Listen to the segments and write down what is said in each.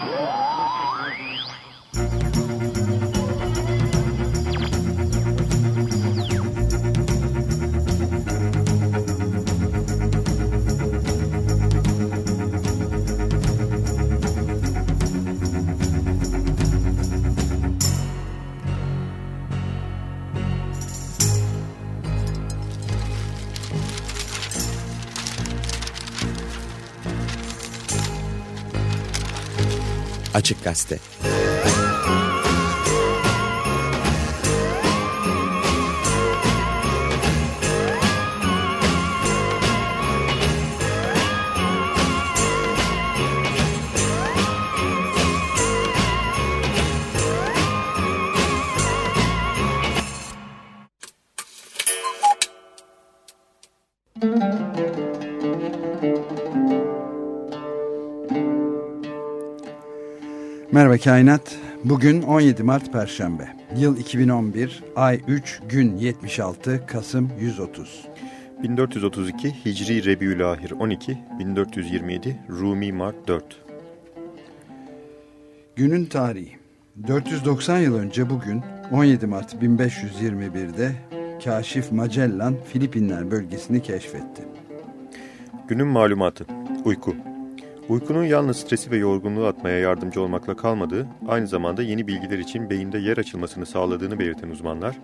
Oh! Açık Gazete Merhaba Kainat. Bugün 17 Mart Perşembe. Yıl 2011, ay 3, gün 76, Kasım 130. 1432 Hicri Rebiülahir 12, 1427 Rumi Mart 4. Günün tarihi. 490 yıl önce bugün 17 Mart 1521'de Kaşif Magellan Filipinler bölgesini keşfetti. Günün malumatı. Uyku. Uykunun yalnız stresi ve yorgunluğu atmaya yardımcı olmakla kalmadığı, aynı zamanda yeni bilgiler için beyinde yer açılmasını sağladığını belirten uzmanlar,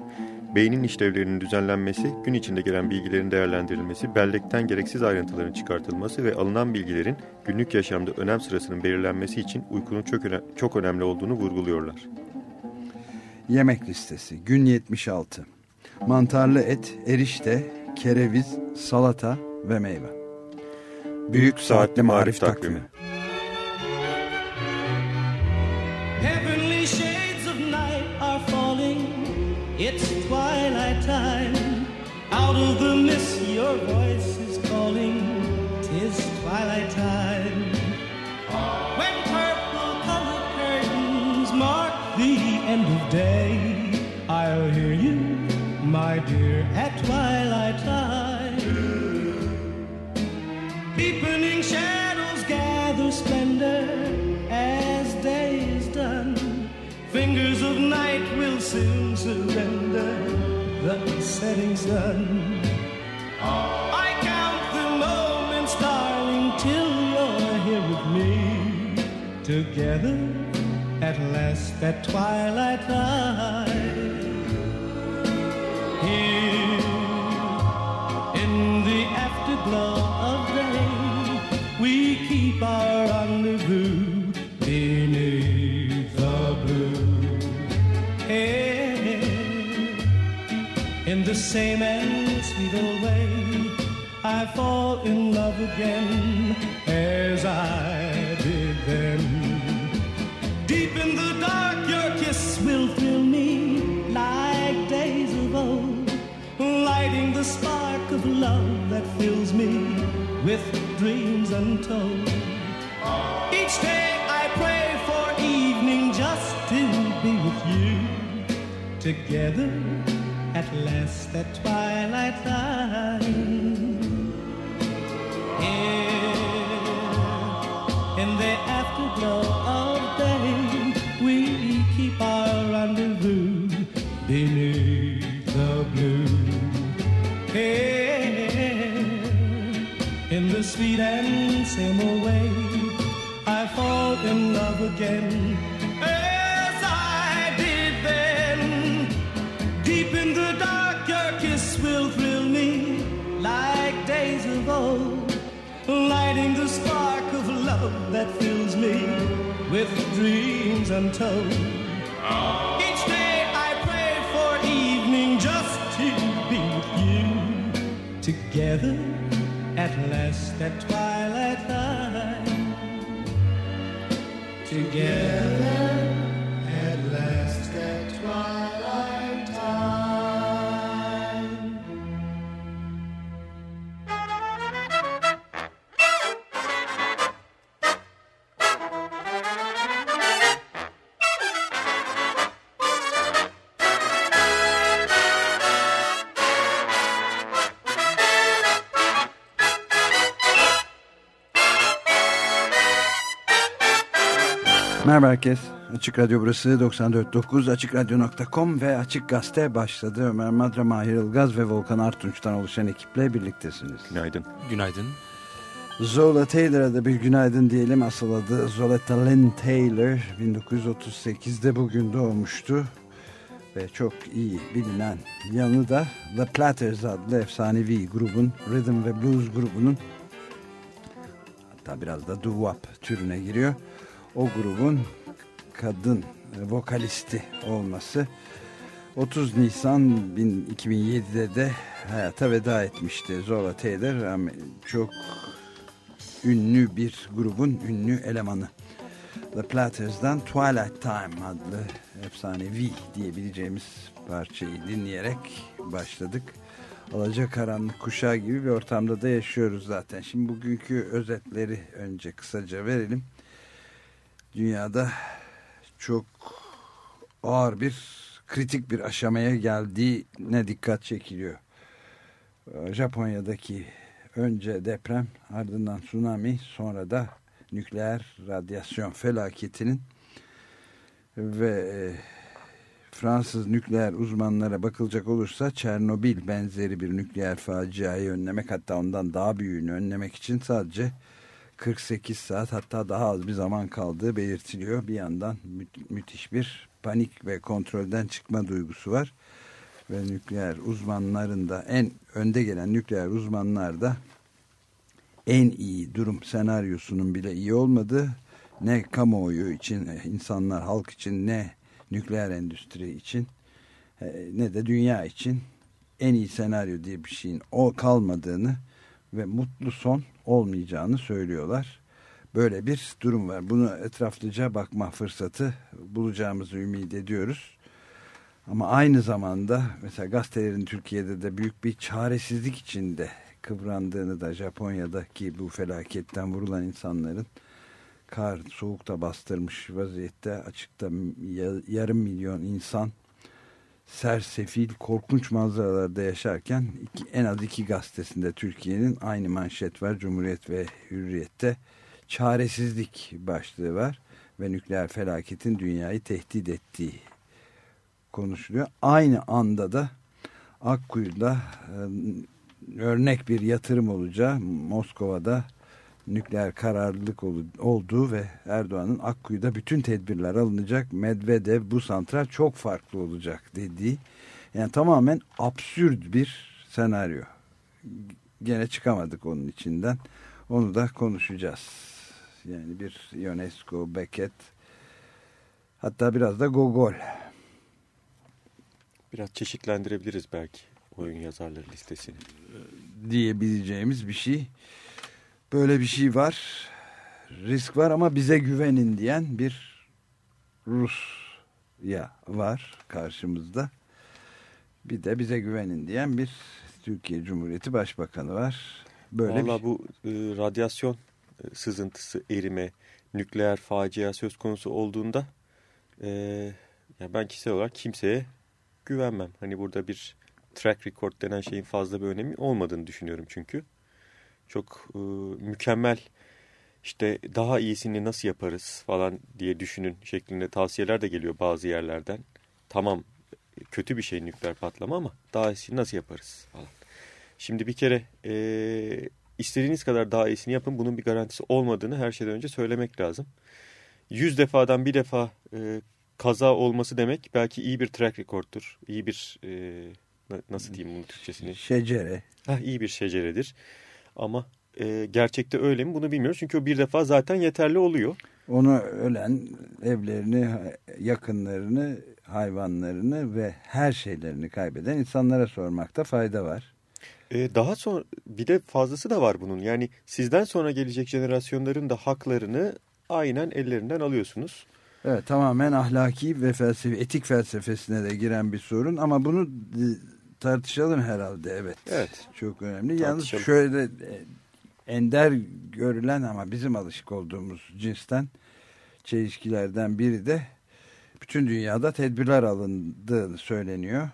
beynin işlevlerinin düzenlenmesi, gün içinde gelen bilgilerin değerlendirilmesi, bellekten gereksiz ayrıntıların çıkartılması ve alınan bilgilerin günlük yaşamda önem sırasının belirlenmesi için uykunun çok, öne çok önemli olduğunu vurguluyorlar. Yemek listesi gün 76 Mantarlı et, erişte, kereviz, salata ve meyve. Büyük Saatli Marif Takvimi. Heavenly shades of night are falling. It's twilight time. Out of the mist your voice is calling. Tis twilight time. When purple colored curtains mark the end of day soon surrender the setting sun. I count the moments, darling, till you're here with me. Together at last at twilight time. Here in the afterglow of day, we keep our same and sweet old way, I fall in love again as I did then. Deep in the dark, your kiss will thrill me like days of old, lighting the spark of love that fills me with dreams untold. Each day I pray for evening just to be with you, together at last the twilight time. Here in the afterglow of day, we keep our rendezvous beneath the blue. Here in the sweet and old way, I fall in love again me with dreams untold. Each day I pray for evening just to be with you, together at last at twilight time. Together Açık Radyo burası 94.9 AçıkRadyo.com ve Açık Gazete başladı. Ömer Madra, Mahir Ilgaz ve Volkan Artunç'tan oluşan ekiple birliktesiniz. Günaydın. Günaydın. Zola Taylor'a da bir günaydın diyelim. Asıl adı Zoletta Lynn Taylor. 1938'de bugün doğmuştu. Ve çok iyi bilinen yanı da The Platters adlı efsanevi grubun, Rhythm ve Blues grubunun hatta biraz da doo-wop türüne giriyor. O grubun kadın vokalisti olması 30 Nisan 2007'de de hayata veda etmişti Zola Taylor. Çok ünlü bir grubun ünlü elemanı. The Platters'dan Twilight Time adlı efsanevi diyebileceğimiz parçayı dinleyerek başladık. Alacakaranlık kuşağı gibi bir ortamda da yaşıyoruz zaten. Şimdi bugünkü özetleri önce kısaca verelim. Dünyada çok ağır bir kritik bir aşamaya geldiğine dikkat çekiliyor. Japonya'daki önce deprem ardından tsunami sonra da nükleer radyasyon felaketinin ve e, Fransız nükleer uzmanlara bakılacak olursa Çernobil benzeri bir nükleer faciayı önlemek hatta ondan daha büyüğünü önlemek için sadece 48 saat hatta daha az bir zaman kaldığı belirtiliyor. Bir yandan mü müthiş bir panik ve kontrolden çıkma duygusu var. Ve nükleer uzmanların da en önde gelen nükleer uzmanlar da en iyi durum senaryosunun bile iyi olmadığı ne kamuoyu için insanlar halk için ne nükleer endüstri için ne de dünya için en iyi senaryo diye bir şeyin o kalmadığını ve mutlu son olmayacağını söylüyorlar. Böyle bir durum var. Bunu etraflıca bakma fırsatı bulacağımızı ümit ediyoruz. Ama aynı zamanda mesela gazetelerin Türkiye'de de büyük bir çaresizlik içinde kıvrandığını da Japonya'daki bu felaketten vurulan insanların kar soğukta bastırmış vaziyette açıkta yarım milyon insan sersefil korkunç manzaralarda yaşarken iki, en az iki gazetesinde Türkiye'nin aynı manşet var Cumhuriyet ve Hürriyet'te çaresizlik başlığı var ve nükleer felaketin dünyayı tehdit ettiği konuşuluyor. Aynı anda da Akkuyu'da e, örnek bir yatırım olacağı Moskova'da nükleer kararlılık olduğu ve Erdoğan'ın Akkuyu'da bütün tedbirler alınacak. Medvedev bu santral çok farklı olacak dediği. Yani tamamen absürt bir senaryo. Gene çıkamadık onun içinden. Onu da konuşacağız. Yani bir UNESCO, Beckett hatta biraz da Gogol. Biraz çeşitlendirebiliriz belki oyun yazarları listesini. Diyebileceğimiz bir şey. Böyle bir şey var. Risk var ama bize güvenin diyen bir Rusya var karşımızda. Bir de bize güvenin diyen bir Türkiye Cumhuriyeti Başbakanı var. Böyle Valla bir... bu e, radyasyon e, sızıntısı, erime, nükleer facia söz konusu olduğunda e, ya ben kişisel olarak kimseye güvenmem. Hani burada bir track record denen şeyin fazla bir önemi olmadığını düşünüyorum çünkü çok e, mükemmel işte daha iyisini nasıl yaparız falan diye düşünün şeklinde tavsiyeler de geliyor bazı yerlerden. Tamam kötü bir şey nükleer patlama ama daha iyisini nasıl yaparız falan. Şimdi bir kere e, istediğiniz kadar daha iyisini yapın bunun bir garantisi olmadığını her şeyden önce söylemek lazım. Yüz defadan bir defa e, kaza olması demek belki iyi bir track record'tur. İyi bir e, nasıl diyeyim bunun Türkçesini? Şecere. Ha, iyi bir şeceredir. Ama e, gerçekte öyle mi bunu bilmiyoruz. Çünkü o bir defa zaten yeterli oluyor. Onu ölen evlerini, yakınlarını, hayvanlarını ve her şeylerini kaybeden insanlara sormakta fayda var. Ee, daha sonra bir de fazlası da var bunun. Yani sizden sonra gelecek jenerasyonların da haklarını aynen ellerinden alıyorsunuz. Evet tamamen ahlaki ve felsefi, etik felsefesine de giren bir sorun ama bunu tartışalım herhalde evet. Evet. Çok önemli. Yalnız şöyle e, ender görülen ama bizim alışık olduğumuz cinsten çelişkilerden biri de bütün dünyada tedbirler alındığı söyleniyor.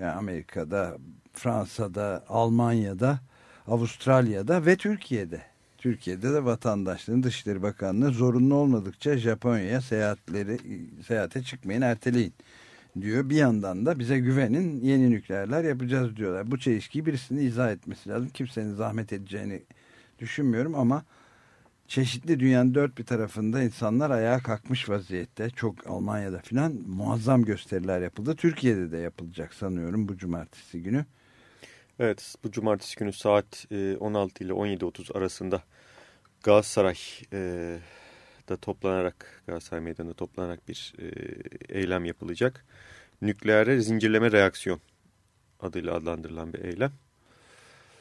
Yani Amerika'da, Fransa'da, Almanya'da, Avustralya'da ve Türkiye'de. Türkiye'de de vatandaşlığın Dışişleri Bakanlığı zorunlu olmadıkça Japonya'ya seyahatleri seyahate çıkmayın erteleyin diyor. Bir yandan da bize güvenin yeni nükleerler yapacağız diyorlar. Bu çelişkiyi birisini izah etmesi lazım. Kimsenin zahmet edeceğini düşünmüyorum ama çeşitli dünyanın dört bir tarafında insanlar ayağa kalkmış vaziyette. Çok Almanya'da filan muazzam gösteriler yapıldı. Türkiye'de de yapılacak sanıyorum bu cumartesi günü. Evet bu cumartesi günü saat 16 ile 17.30 arasında Galatasaray da toplanarak Galatasaray Meydanı'nda toplanarak bir eylem yapılacak. Nükleere zincirleme reaksiyon adıyla adlandırılan bir eylem.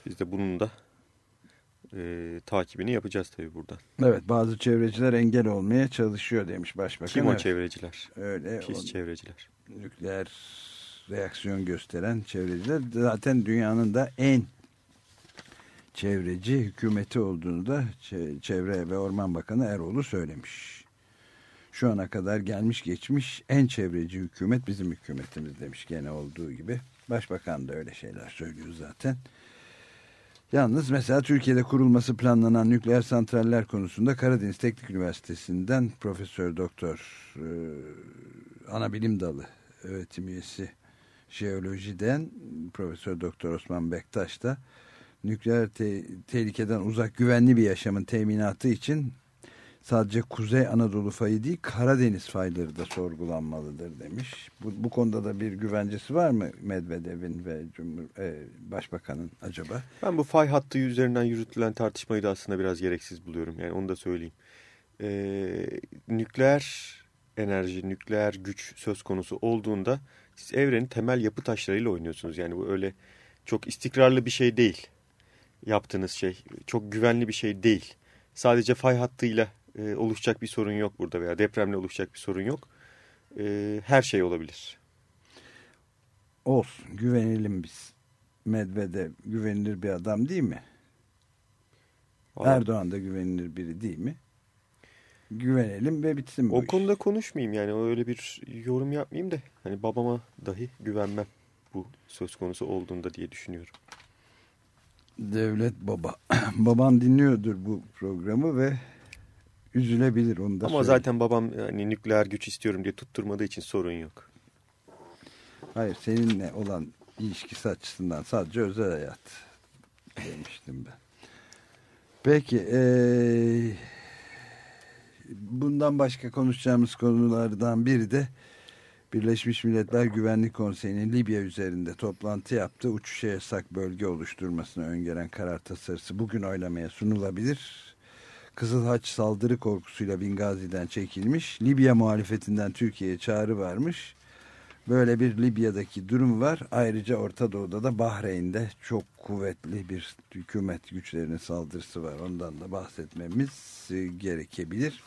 Biz de bunun da e, takibini yapacağız tabii buradan. Evet bazı çevreciler engel olmaya çalışıyor demiş başbakan. Kim o evet. çevreciler? Öyle. Pis o, çevreciler. Nükleer reaksiyon gösteren çevreciler zaten dünyanın da en çevreci hükümeti olduğunu da Çevre ve Orman Bakanı Eroğlu söylemiş. Şu ana kadar gelmiş geçmiş en çevreci hükümet bizim hükümetimiz demiş gene olduğu gibi. Başbakan da öyle şeyler söylüyor zaten. Yalnız mesela Türkiye'de kurulması planlanan nükleer santraller konusunda Karadeniz Teknik Üniversitesi'nden Profesör Doktor e, ana bilim dalı öğretim üyesi jeolojiden Profesör Doktor Osman Bektaş da nükleer te tehlikeden uzak güvenli bir yaşamın teminatı için sadece Kuzey Anadolu fayı değil Karadeniz fayları da sorgulanmalıdır demiş. Bu, bu konuda da bir güvencesi var mı Medvedev'in ve Cumhur, e, Başbakan'ın acaba? Ben bu fay hattı üzerinden yürütülen tartışmayı da aslında biraz gereksiz buluyorum. Yani onu da söyleyeyim. Ee, nükleer enerji, nükleer güç söz konusu olduğunda siz evrenin temel yapı taşlarıyla oynuyorsunuz. Yani bu öyle çok istikrarlı bir şey değil. Yaptığınız şey çok güvenli bir şey değil. Sadece fay hattıyla e, oluşacak bir sorun yok burada veya depremle oluşacak bir sorun yok. E, her şey olabilir. Olsun güvenelim biz. Medvedev güvenilir bir adam değil mi? Vallahi... Erdoğan da güvenilir biri değil mi? Güvenelim ve bitsin bu O iş. konuda konuşmayayım yani öyle bir yorum yapmayayım da hani babama dahi güvenmem bu söz konusu olduğunda diye düşünüyorum. Devlet baba. Baban dinliyordur bu programı ve üzülebilir onu da Ama söyleyeyim. zaten babam hani nükleer güç istiyorum diye tutturmadığı için sorun yok. Hayır seninle olan ilişkisi açısından sadece özel hayat demiştim ben. Peki ee, bundan başka konuşacağımız konulardan biri de Birleşmiş Milletler Güvenlik Konseyi'nin Libya üzerinde toplantı yaptı. Uçuşa yasak bölge oluşturmasını öngören karar tasarısı bugün oylamaya sunulabilir. Kızıl Haç saldırı korkusuyla Bingazi'den çekilmiş. Libya muhalefetinden Türkiye'ye çağrı varmış. Böyle bir Libya'daki durum var. Ayrıca Orta Doğu'da da Bahreyn'de çok kuvvetli bir hükümet güçlerinin saldırısı var. Ondan da bahsetmemiz gerekebilir.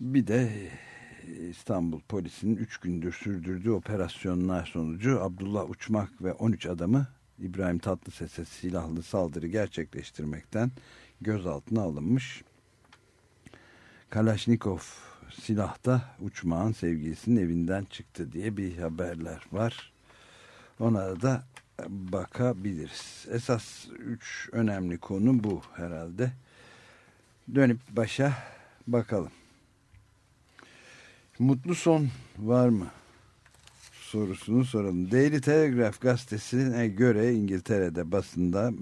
Bir de İstanbul polisinin 3 gündür sürdürdüğü operasyonlar sonucu Abdullah Uçmak ve 13 adamı İbrahim Tatlıses'e silahlı saldırı gerçekleştirmekten gözaltına alınmış. Kalaşnikov silahta uçmağın sevgilisinin evinden çıktı diye bir haberler var. Ona da bakabiliriz. Esas üç önemli konu bu herhalde. Dönüp başa bakalım. Mutlu son var mı? Sorusunu soralım. Daily Telegraph gazetesine göre İngiltere'de basında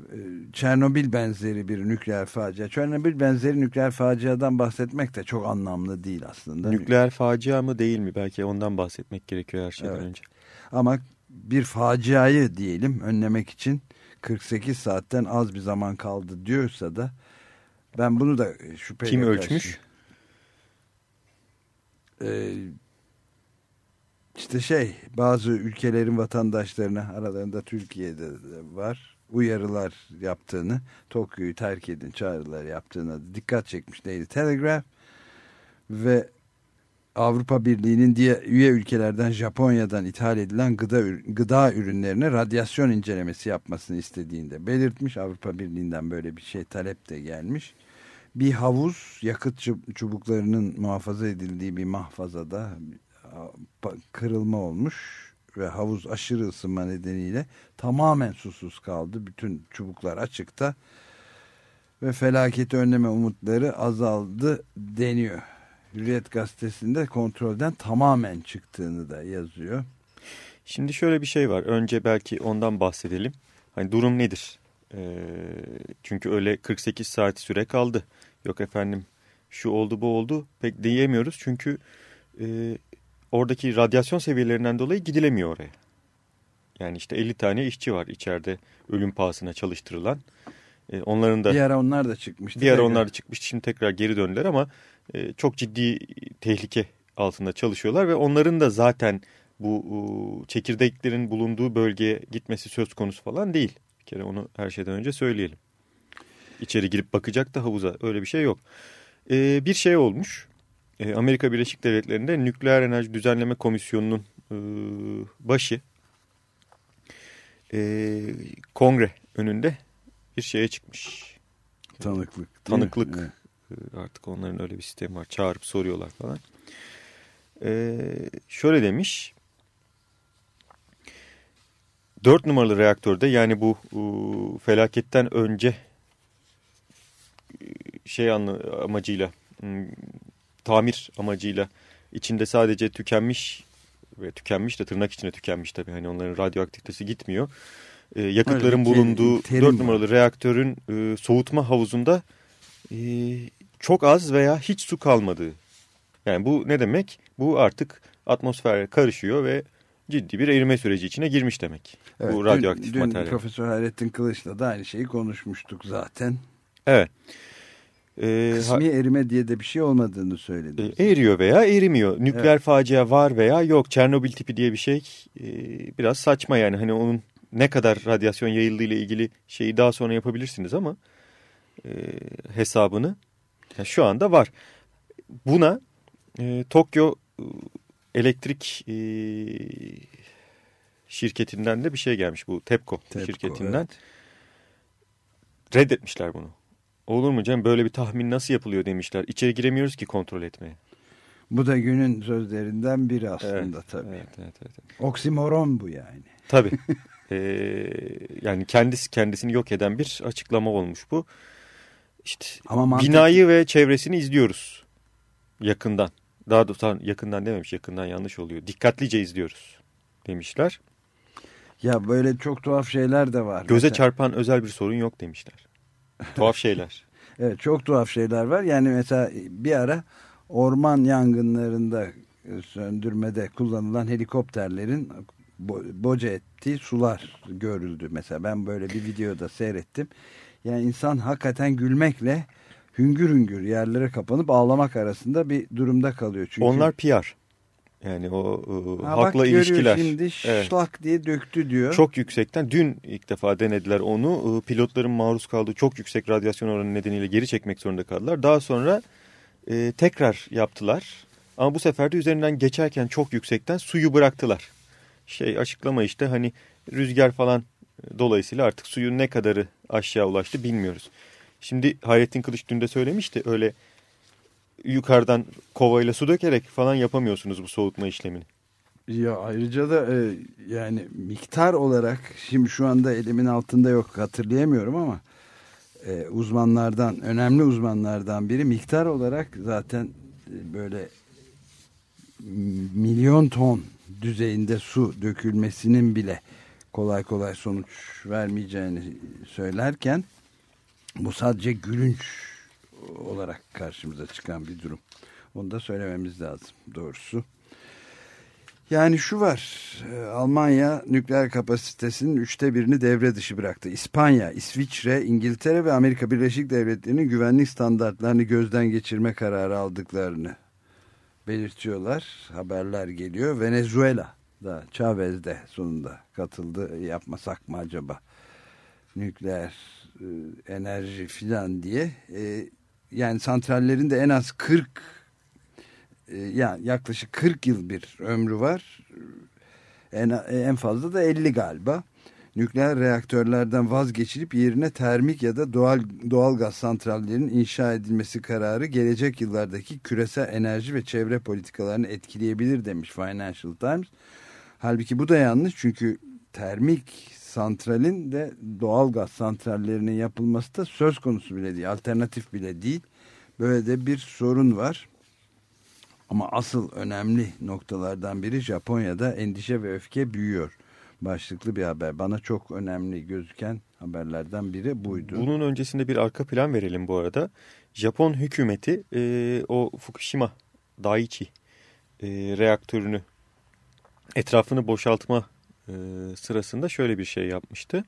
e, Çernobil benzeri bir nükleer facia. Çernobil benzeri nükleer faciadan bahsetmek de çok anlamlı değil aslında. Nükleer facia mı değil mi? Belki ondan bahsetmek gerekiyor her şeyden evet. önce. Ama bir faciayı diyelim önlemek için 48 saatten az bir zaman kaldı diyorsa da ben bunu da şüpheyle Kim ölçmüş? Ee, işte şey bazı ülkelerin vatandaşlarına aralarında Türkiye'de de var uyarılar yaptığını Tokyo'yu terk edin çağrılar yaptığına dikkat çekmiş Daily Telegraph ve Avrupa Birliği'nin diğer üye ülkelerden Japonya'dan ithal edilen gıda, gıda ürünlerine radyasyon incelemesi yapmasını istediğinde belirtmiş. Avrupa Birliği'nden böyle bir şey talep de gelmiş bir havuz yakıt çubuklarının muhafaza edildiği bir mahfazada kırılma olmuş ve havuz aşırı ısınma nedeniyle tamamen susuz kaldı. Bütün çubuklar açıkta ve felaketi önleme umutları azaldı deniyor. Hürriyet gazetesinde kontrolden tamamen çıktığını da yazıyor. Şimdi şöyle bir şey var. Önce belki ondan bahsedelim. Hani durum nedir? Ee, çünkü öyle 48 saat süre kaldı. Yok efendim şu oldu bu oldu pek diyemiyoruz. Çünkü e, oradaki radyasyon seviyelerinden dolayı gidilemiyor oraya. Yani işte 50 tane işçi var içeride ölüm pahasına çalıştırılan. E, onların da bir ara onlar da çıkmıştı. Bir ara onlar da çıkmıştı. Şimdi tekrar geri döndüler ama e, çok ciddi tehlike altında çalışıyorlar ve onların da zaten bu çekirdeklerin bulunduğu bölgeye gitmesi söz konusu falan değil. Bir kere onu her şeyden önce söyleyelim. İçeri girip bakacak da havuza öyle bir şey yok. Ee, bir şey olmuş. Ee, Amerika Birleşik Devletleri'nde Nükleer Enerji Düzenleme Komisyonu'nun e, başı e, kongre önünde bir şeye çıkmış. Tanıklık. Tanıklık. Evet. Ee, artık onların öyle bir sistemi var. Çağırıp soruyorlar falan. Ee, şöyle demiş. Dört numaralı reaktörde yani bu e, felaketten önce şey amacıyla tamir amacıyla içinde sadece tükenmiş ve tükenmiş de tırnak içine tükenmiş tabii hani onların radyoaktivitesi gitmiyor. Ee, yakıtların Öyle, bulunduğu dört numaralı var. reaktörün e, soğutma havuzunda e, çok az veya hiç su kalmadığı. Yani bu ne demek? Bu artık atmosfere karışıyor ve ciddi bir erime süreci içine girmiş demek. Evet, bu radyoaktif dün, materyal. Dün Profesör Hayrettin Kılıç'la da aynı şeyi konuşmuştuk zaten. Evet. Ee, Kısmi erime diye de bir şey olmadığını söyledi. E, eriyor veya erimiyor. Nükleer evet. facia var veya yok. Çernobil tipi diye bir şey e, biraz saçma yani. Hani onun ne kadar radyasyon yayıldığı ile ilgili şeyi daha sonra yapabilirsiniz ama e, hesabını yani şu anda var. Buna e, Tokyo e, elektrik e, şirketinden de bir şey gelmiş bu TEPCO, TEPCO şirketinden. Evet. Reddetmişler bunu. Olur mu canım böyle bir tahmin nasıl yapılıyor demişler. İçeri giremiyoruz ki kontrol etmeye. Bu da günün sözlerinden biri aslında evet, tabii. Evet, evet, evet. Oksimoron bu yani. Tabii. ee, yani kendisi kendisini yok eden bir açıklama olmuş bu. İşte Ama mantıklı. binayı ve çevresini izliyoruz yakından. Daha doğrusu yakından dememiş yakından yanlış oluyor. Dikkatlice izliyoruz demişler. Ya böyle çok tuhaf şeyler de var. Göze mesela. çarpan özel bir sorun yok demişler. Tuhaf şeyler. evet çok tuhaf şeyler var. Yani mesela bir ara orman yangınlarında söndürmede kullanılan helikopterlerin boca ettiği sular görüldü. Mesela ben böyle bir videoda seyrettim. Yani insan hakikaten gülmekle hüngür hüngür yerlere kapanıp ağlamak arasında bir durumda kalıyor. Çünkü Onlar PR. Yani o ha, hakla bak, ilişkiler. şimdi şlak evet. diye döktü diyor. Çok yüksekten dün ilk defa denediler onu. Pilotların maruz kaldığı çok yüksek radyasyon oranı nedeniyle geri çekmek zorunda kaldılar. Daha sonra e, tekrar yaptılar. Ama bu sefer de üzerinden geçerken çok yüksekten suyu bıraktılar. Şey açıklama işte hani rüzgar falan dolayısıyla artık suyun ne kadarı aşağı ulaştı bilmiyoruz. Şimdi Hayrettin Kılıç dün de söylemişti öyle yukarıdan kovayla su dökerek falan yapamıyorsunuz bu soğutma işlemini. Ya ayrıca da e, yani miktar olarak şimdi şu anda elimin altında yok hatırlayamıyorum ama e, uzmanlardan önemli uzmanlardan biri miktar olarak zaten e, böyle milyon ton düzeyinde su dökülmesinin bile kolay kolay sonuç vermeyeceğini söylerken bu sadece gülünç olarak karşımıza çıkan bir durum. Onu da söylememiz lazım doğrusu. Yani şu var, e, Almanya nükleer kapasitesinin üçte birini devre dışı bıraktı. İspanya, İsviçre, İngiltere ve Amerika Birleşik Devletleri'nin güvenlik standartlarını gözden geçirme kararı aldıklarını belirtiyorlar. Haberler geliyor. Venezuela da Chavez de sonunda katıldı. Yapmasak mı acaba? Nükleer e, enerji filan diye. E, yani santrallerin de en az 40 e, yani yaklaşık 40 yıl bir ömrü var. En, en fazla da 50 galiba. Nükleer reaktörlerden vazgeçilip yerine termik ya da doğal doğal gaz santrallerinin inşa edilmesi kararı gelecek yıllardaki küresel enerji ve çevre politikalarını etkileyebilir demiş Financial Times. Halbuki bu da yanlış çünkü termik santralin de doğal gaz santrallerinin yapılması da söz konusu bile değil. Alternatif bile değil. Böyle de bir sorun var. Ama asıl önemli noktalardan biri Japonya'da endişe ve öfke büyüyor. Başlıklı bir haber. Bana çok önemli gözüken haberlerden biri buydu. Bunun öncesinde bir arka plan verelim bu arada. Japon hükümeti e, o Fukushima Daiichi e, reaktörünü etrafını boşaltma e, sırasında şöyle bir şey yapmıştı.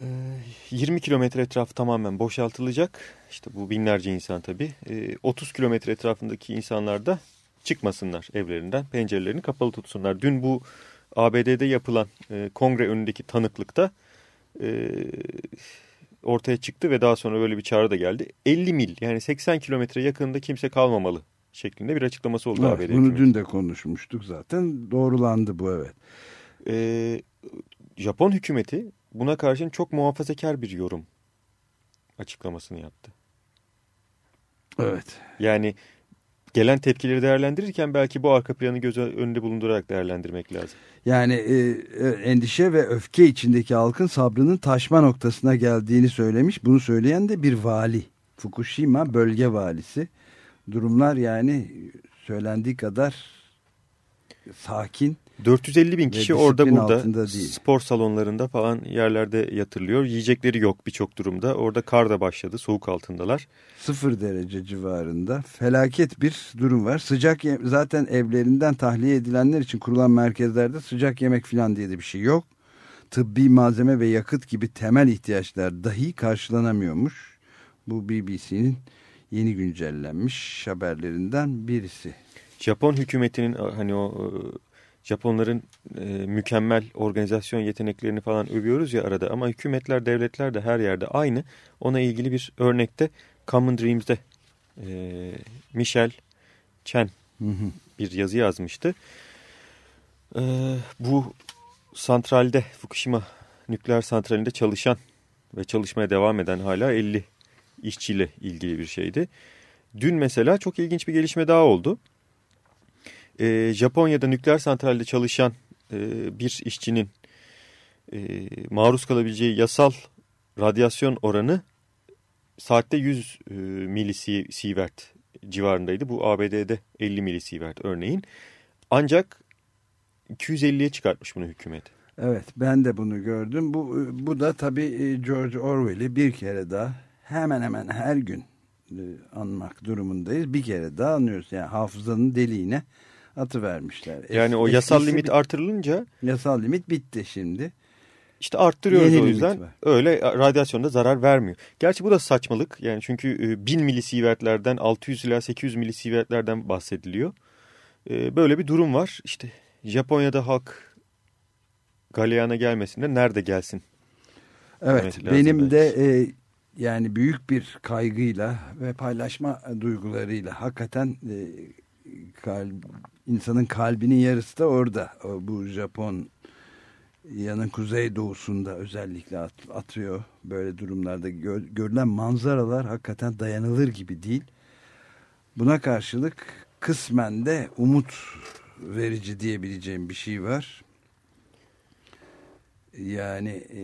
E, 20 kilometre etrafı tamamen boşaltılacak. İşte bu binlerce insan tabii. E, 30 kilometre etrafındaki insanlar da çıkmasınlar evlerinden. Pencerelerini kapalı tutsunlar. Dün bu ABD'de yapılan e, kongre önündeki tanıklıkta e, ortaya çıktı ve daha sonra böyle bir çağrı da geldi. 50 mil yani 80 kilometre yakınında kimse kalmamalı şeklinde bir açıklaması oldu evet, Bunu dün de konuşmuştuk zaten. Doğrulandı bu evet. Ee, Japon hükümeti buna karşın çok muhafazakar bir yorum açıklamasını yaptı. Evet. Yani gelen tepkileri değerlendirirken belki bu arka planı göz önünde bulundurarak değerlendirmek lazım. Yani e, e, endişe ve öfke içindeki halkın sabrının taşma noktasına geldiğini söylemiş. Bunu söyleyen de bir vali. Fukushima bölge valisi. Durumlar yani söylendiği kadar sakin. 450 bin kişi orada burada spor salonlarında falan yerlerde yatırılıyor. Yiyecekleri yok birçok durumda. Orada kar da başladı. Soğuk altındalar. Sıfır derece civarında felaket bir durum var. Sıcak zaten evlerinden tahliye edilenler için kurulan merkezlerde sıcak yemek falan diye de bir şey yok. Tıbbi malzeme ve yakıt gibi temel ihtiyaçlar dahi karşılanamıyormuş. Bu BBC'nin yeni güncellenmiş haberlerinden birisi. Japon hükümetinin hani o e, Japonların e, mükemmel organizasyon yeteneklerini falan övüyoruz ya arada ama hükümetler devletler de her yerde aynı. Ona ilgili bir örnekte Common Dreams'de e, Michel Chen Hı hı. bir yazı yazmıştı. E, bu santralde Fukushima nükleer santralinde çalışan ve çalışmaya devam eden hala 50 işçiyle ilgili bir şeydi. Dün mesela çok ilginç bir gelişme daha oldu. Ee, Japonya'da nükleer santralde çalışan e, bir işçinin e, maruz kalabileceği yasal radyasyon oranı saatte 100 e, milisievert civarındaydı. Bu ABD'de 50 milisievert örneğin. Ancak 250'ye çıkartmış bunu hükümet. Evet ben de bunu gördüm. Bu, bu da tabii e, George Orwell'i bir kere daha hemen hemen her gün e, anmak durumundayız. Bir kere daha anlıyoruz. Yani hafızanın deliğine atıvermişler. Es- Yani o yasal limit bit- artırılınca Yasal limit bitti şimdi. işte arttırıyoruz Yeni o yüzden. Öyle radyasyonda zarar vermiyor. Gerçi bu da saçmalık. Yani çünkü e, 1000 milisievertlerden 600 ila 800 milisievertlerden bahsediliyor. E, Böyle bir durum var. İşte Japonya'da halk galeyana gelmesin de nerede gelsin? Evet, benim belki. de e, yani büyük bir kaygıyla ve paylaşma duygularıyla hakikaten e, kalp, insanın kalbinin yarısı da orada. Bu Japon yanın kuzey doğusunda özellikle at- atıyor. Böyle durumlarda gö- görülen manzaralar hakikaten dayanılır gibi değil. Buna karşılık kısmen de umut verici diyebileceğim bir şey var. Yani e,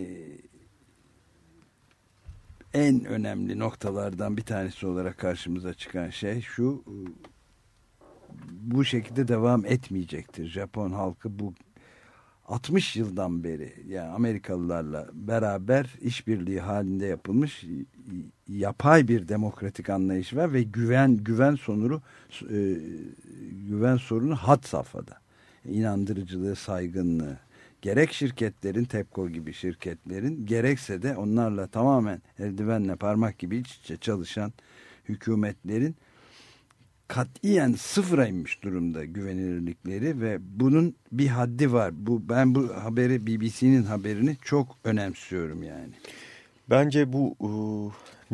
en önemli noktalardan bir tanesi olarak karşımıza çıkan şey şu bu şekilde devam etmeyecektir. Japon halkı bu 60 yıldan beri yani Amerikalılarla beraber işbirliği halinde yapılmış yapay bir demokratik anlayış var ve güven güven sonuru e, güven sorunu had safhada. İnandırıcılığı, saygınlığı gerek şirketlerin TEPCO gibi şirketlerin gerekse de onlarla tamamen eldivenle parmak gibi iç içe çalışan hükümetlerin katiyen sıfıra inmiş durumda güvenilirlikleri ve bunun bir haddi var. Bu ben bu haberi BBC'nin haberini çok önemsiyorum yani. Bence bu e,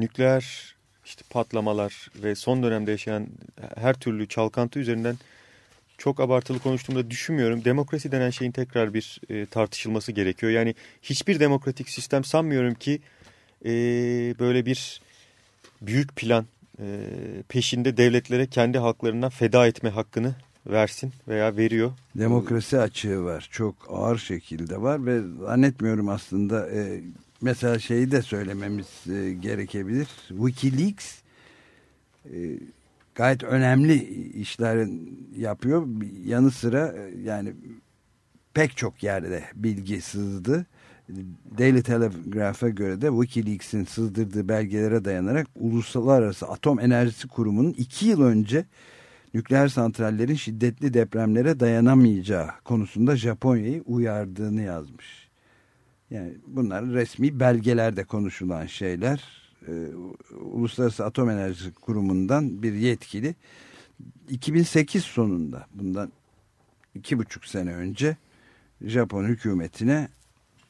nükleer işte patlamalar ve son dönemde yaşayan her türlü çalkantı üzerinden çok abartılı konuştuğumda düşünmüyorum. Demokrasi denen şeyin tekrar bir e, tartışılması gerekiyor. Yani hiçbir demokratik sistem sanmıyorum ki e, böyle bir büyük plan e, peşinde devletlere kendi halklarından feda etme hakkını versin veya veriyor. Demokrasi açığı var. Çok ağır şekilde var ve zannetmiyorum aslında e, mesela şeyi de söylememiz e, gerekebilir. Wikileaks e, gayet önemli işlerin yapıyor. Yanı sıra yani pek çok yerde bilgi sızdı. Daily Telegraph'a göre de Wikileaks'in sızdırdığı belgelere dayanarak Uluslararası Atom Enerjisi Kurumu'nun iki yıl önce nükleer santrallerin şiddetli depremlere dayanamayacağı konusunda Japonya'yı uyardığını yazmış. Yani bunlar resmi belgelerde konuşulan şeyler. Ee, Uluslararası Atom Enerjisi Kurumu'ndan bir yetkili 2008 sonunda bundan iki buçuk sene önce Japon hükümetine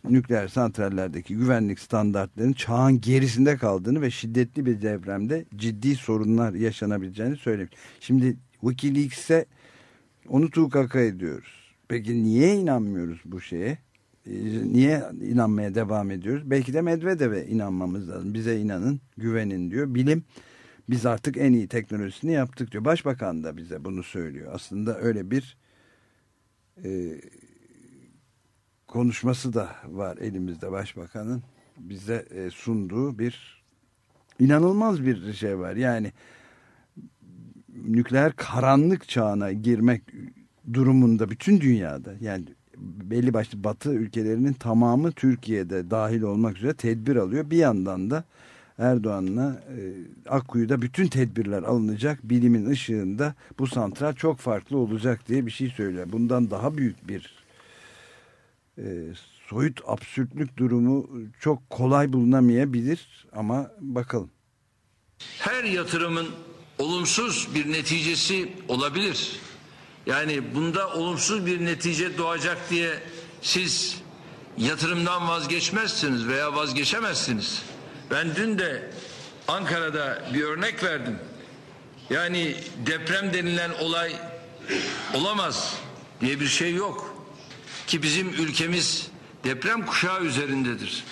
nükleer santrallerdeki güvenlik standartlarının çağın gerisinde kaldığını ve şiddetli bir depremde ciddi sorunlar yaşanabileceğini söylemiş. Şimdi Wikileaks'e onu tukaka ediyoruz. Peki niye inanmıyoruz bu şeye? Niye inanmaya devam ediyoruz? Belki de Medvedev'e inanmamız lazım. Bize inanın, güvenin diyor. Bilim biz artık en iyi teknolojisini yaptık diyor. Başbakan da bize bunu söylüyor. Aslında öyle bir e, konuşması da var elimizde başbakanın bize e, sunduğu bir inanılmaz bir şey var. Yani nükleer karanlık çağına girmek durumunda bütün dünyada yani belli başlı batı ülkelerinin tamamı Türkiye'de dahil olmak üzere tedbir alıyor. Bir yandan da Erdoğan'la e, Akkuyu'da bütün tedbirler alınacak. Bilimin ışığında bu santral çok farklı olacak diye bir şey söylüyor. Bundan daha büyük bir e, soyut absürtlük durumu çok kolay bulunamayabilir ama bakalım. Her yatırımın olumsuz bir neticesi olabilir. Yani bunda olumsuz bir netice doğacak diye siz yatırımdan vazgeçmezsiniz veya vazgeçemezsiniz. Ben dün de Ankara'da bir örnek verdim. Yani deprem denilen olay olamaz diye bir şey yok. Ki bizim ülkemiz deprem kuşağı üzerindedir.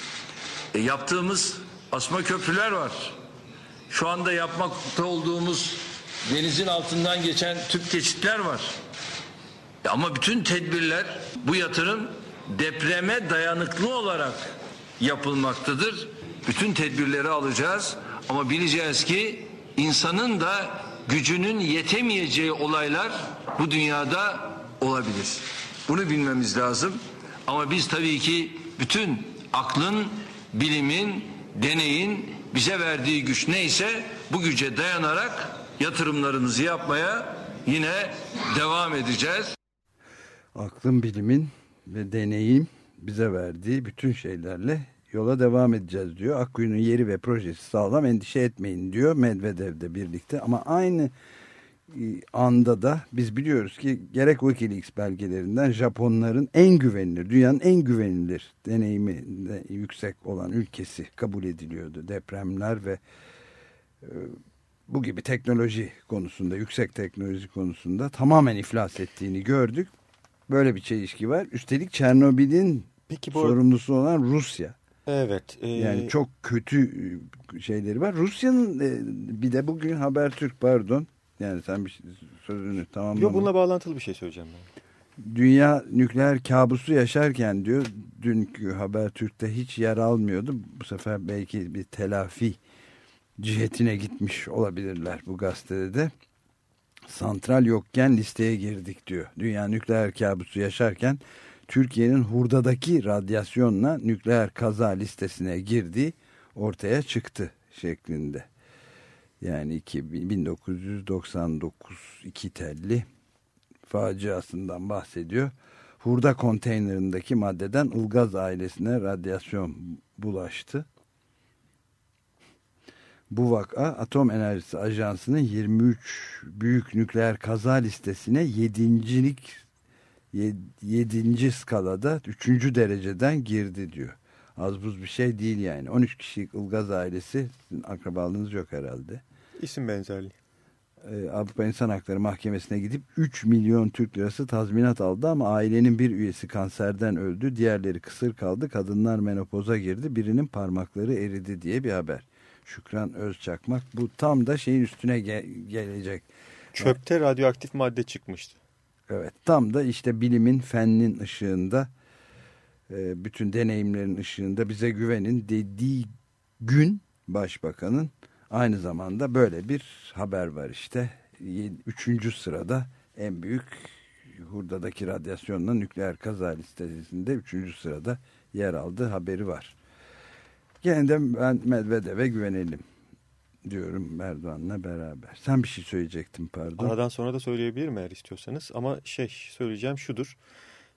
E, yaptığımız asma köprüler var. Şu anda yapmakta olduğumuz denizin altından geçen tüp geçitler var. E, ama bütün tedbirler bu yatırım depreme dayanıklı olarak yapılmaktadır. Bütün tedbirleri alacağız ama bileceğiz ki insanın da gücünün yetemeyeceği olaylar bu dünyada olabilir. Bunu bilmemiz lazım. Ama biz tabii ki bütün aklın, bilimin, deneyin bize verdiği güç neyse bu güce dayanarak yatırımlarımızı yapmaya yine devam edeceğiz. Aklın, bilimin ve deneyin bize verdiği bütün şeylerle yola devam edeceğiz diyor. Akkuyu'nun yeri ve projesi sağlam endişe etmeyin diyor Medvedev'de birlikte ama aynı e, anda da biz biliyoruz ki gerek Wikileaks belgelerinden Japonların en güvenilir, dünyanın en güvenilir deneyimi de yüksek olan ülkesi kabul ediliyordu. Depremler ve e, bu gibi teknoloji konusunda, yüksek teknoloji konusunda tamamen iflas ettiğini gördük. Böyle bir çelişki var. Üstelik Çernobil'in Peki bu... sorumlusu olan Rusya. Evet. E... Yani çok kötü şeyleri var. Rusya'nın e, bir de bugün Habertürk pardon yani sen bir sözünü tamamlamadın. Yok bununla bağlantılı bir şey söyleyeceğim ben. Dünya nükleer kabusu yaşarken diyor dünkü Habertürk'te hiç yer almıyordu. Bu sefer belki bir telafi cihetine gitmiş olabilirler bu gazetede de. Santral yokken listeye girdik diyor. Dünya nükleer kabusu yaşarken Türkiye'nin hurdadaki radyasyonla nükleer kaza listesine girdiği ortaya çıktı şeklinde. Yani 1999 iki telli faciasından bahsediyor. Hurda konteynerindeki maddeden Ilgaz ailesine radyasyon bulaştı. Bu vaka Atom Enerjisi Ajansı'nın 23 büyük nükleer kaza listesine 7.lik 7. skalada 3. dereceden girdi diyor. Az buz bir şey değil yani. 13 kişilik Ilgaz ailesi sizin akrabalığınız yok herhalde. İsim benzerliği. Ee, Avrupa İnsan Hakları Mahkemesi'ne gidip 3 milyon Türk lirası tazminat aldı ama ailenin bir üyesi kanserden öldü. Diğerleri kısır kaldı. Kadınlar menopoza girdi. Birinin parmakları eridi diye bir haber. Şükran Özçakmak bu tam da şeyin üstüne ge gelecek. Çöpte radyoaktif madde çıkmıştı. Evet tam da işte bilimin fennin ışığında e, bütün deneyimlerin ışığında bize güvenin dediği gün başbakanın aynı zamanda böyle bir haber var işte. Üçüncü sırada en büyük hurdadaki radyasyonla nükleer kaza listesinde üçüncü sırada yer aldığı haberi var. Gene de ben Medvedev'e güvenelim diyorum Erdoğan'la beraber. Sen bir şey söyleyecektin pardon. Aradan sonra da söyleyebilirim eğer istiyorsanız ama şey söyleyeceğim şudur.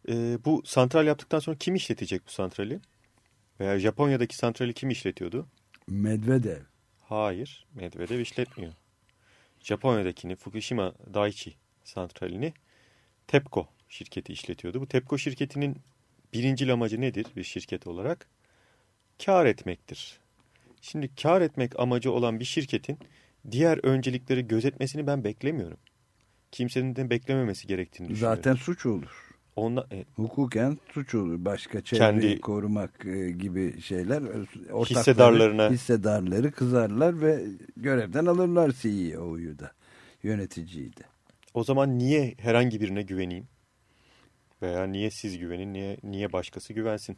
Ee, bu santral yaptıktan sonra kim işletecek bu santrali? Veya Japonya'daki santrali kim işletiyordu? Medvedev. Hayır, Medvedev işletmiyor. Japonya'dakini Fukushima Daiichi santralini TEPCO şirketi işletiyordu. Bu TEPCO şirketinin birinci amacı nedir bir şirket olarak? Kar etmektir. Şimdi kar etmek amacı olan bir şirketin diğer öncelikleri gözetmesini ben beklemiyorum. Kimsenin de beklememesi gerektiğini düşünüyorum. Zaten suç olur. Onla, e, Hukuken suç olur. Başka çevreyi Kendi, korumak e, gibi şeyler. Hissedarlarına. Hissedarları kızarlar ve görevden alırlar CEO'yu da. Yöneticiyi de. O zaman niye herhangi birine güveneyim? Veya niye siz güvenin, niye, niye başkası güvensin?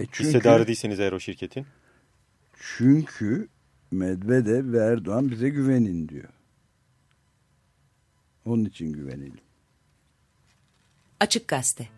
E çünkü, Hissedarı değilseniz eğer o şirketin. Çünkü Medvedev ve Erdoğan bize güvenin diyor. Onun için güvenelim. Açık Gazete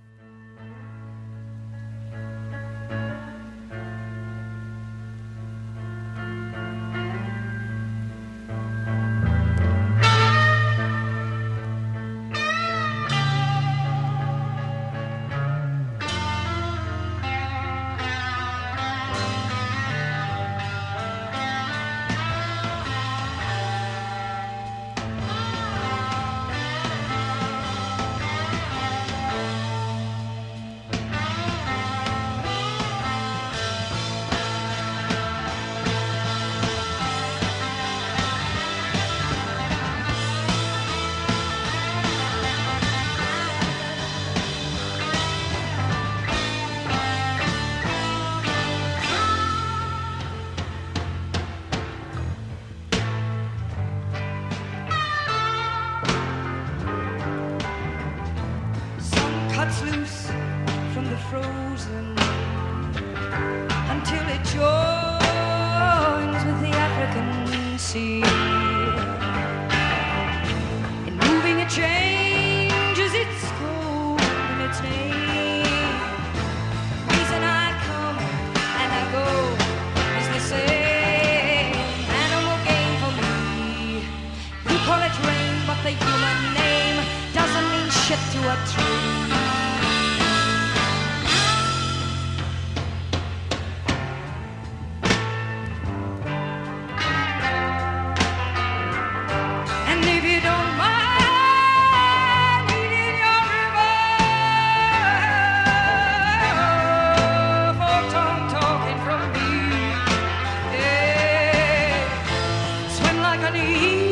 Like agony.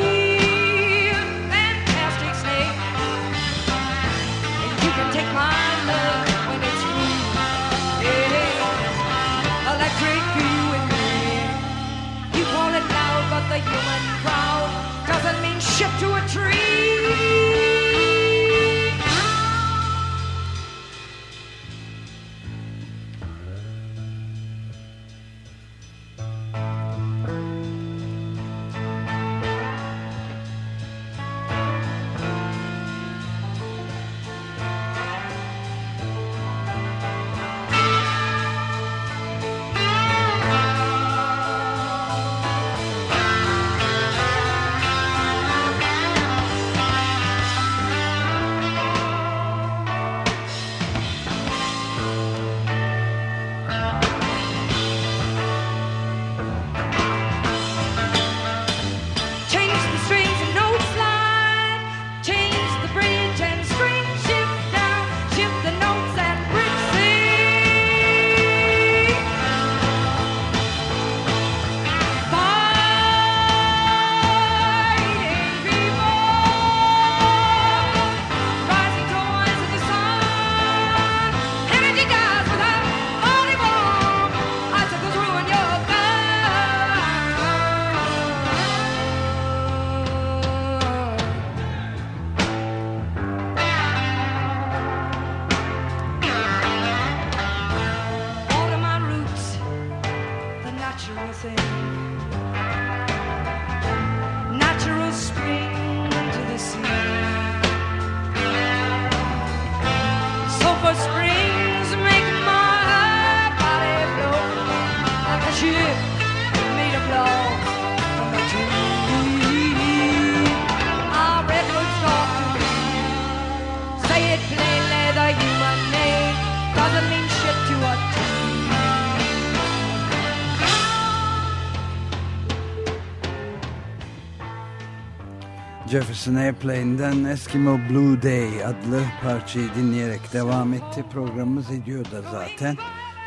Jefferson Airplane'den Eskimo Blue Day adlı parçayı dinleyerek devam etti. Programımız ediyor da zaten.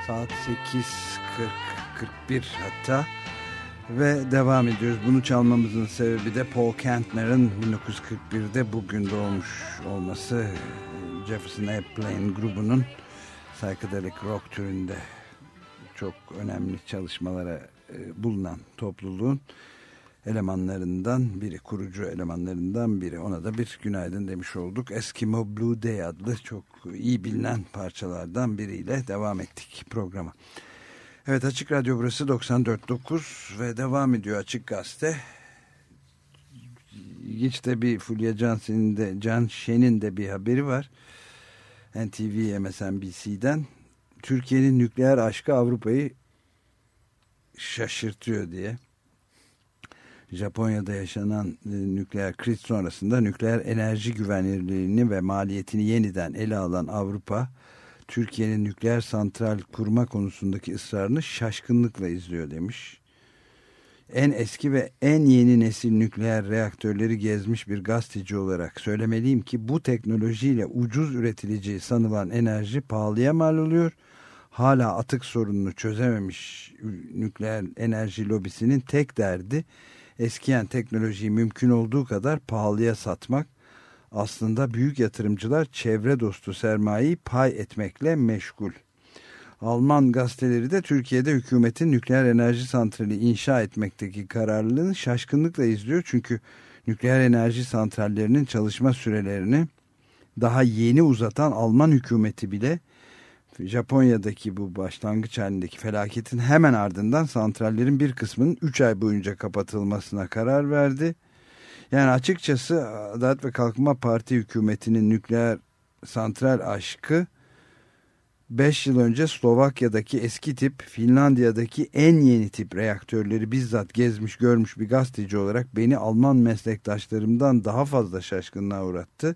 Saat 8.40-41 hatta. Ve devam ediyoruz. Bunu çalmamızın sebebi de Paul Kantner'ın 1941'de bugün doğmuş olması. Jefferson Airplane grubunun psychedelic rock türünde çok önemli çalışmalara e, bulunan topluluğun elemanlarından biri, kurucu elemanlarından biri. Ona da bir günaydın demiş olduk. Eskimo Blue Day adlı çok iyi bilinen parçalardan biriyle devam ettik programa. Evet Açık Radyo burası 94.9 ve devam ediyor Açık Gazete. İlginç de bir Fulya Cansen'in de Can Şen'in de bir haberi var. NTV MSNBC'den Türkiye'nin nükleer aşkı Avrupa'yı şaşırtıyor diye. Japonya'da yaşanan e, nükleer kriz sonrasında nükleer enerji güvenilirliğini ve maliyetini yeniden ele alan Avrupa, Türkiye'nin nükleer santral kurma konusundaki ısrarını şaşkınlıkla izliyor demiş. En eski ve en yeni nesil nükleer reaktörleri gezmiş bir gazeteci olarak söylemeliyim ki bu teknolojiyle ucuz üretileceği sanılan enerji pahalıya mal oluyor. Hala atık sorununu çözememiş nükleer enerji lobisinin tek derdi eskiyen teknolojiyi mümkün olduğu kadar pahalıya satmak aslında büyük yatırımcılar çevre dostu sermayeyi pay etmekle meşgul. Alman gazeteleri de Türkiye'de hükümetin nükleer enerji santrali inşa etmekteki kararlılığını şaşkınlıkla izliyor. Çünkü nükleer enerji santrallerinin çalışma sürelerini daha yeni uzatan Alman hükümeti bile Japonya'daki bu başlangıç halindeki felaketin hemen ardından santrallerin bir kısmının 3 ay boyunca kapatılmasına karar verdi. Yani açıkçası Adalet ve Kalkınma Parti hükümetinin nükleer santral aşkı 5 yıl önce Slovakya'daki eski tip, Finlandiya'daki en yeni tip reaktörleri bizzat gezmiş görmüş bir gazeteci olarak beni Alman meslektaşlarımdan daha fazla şaşkınlığa uğrattı.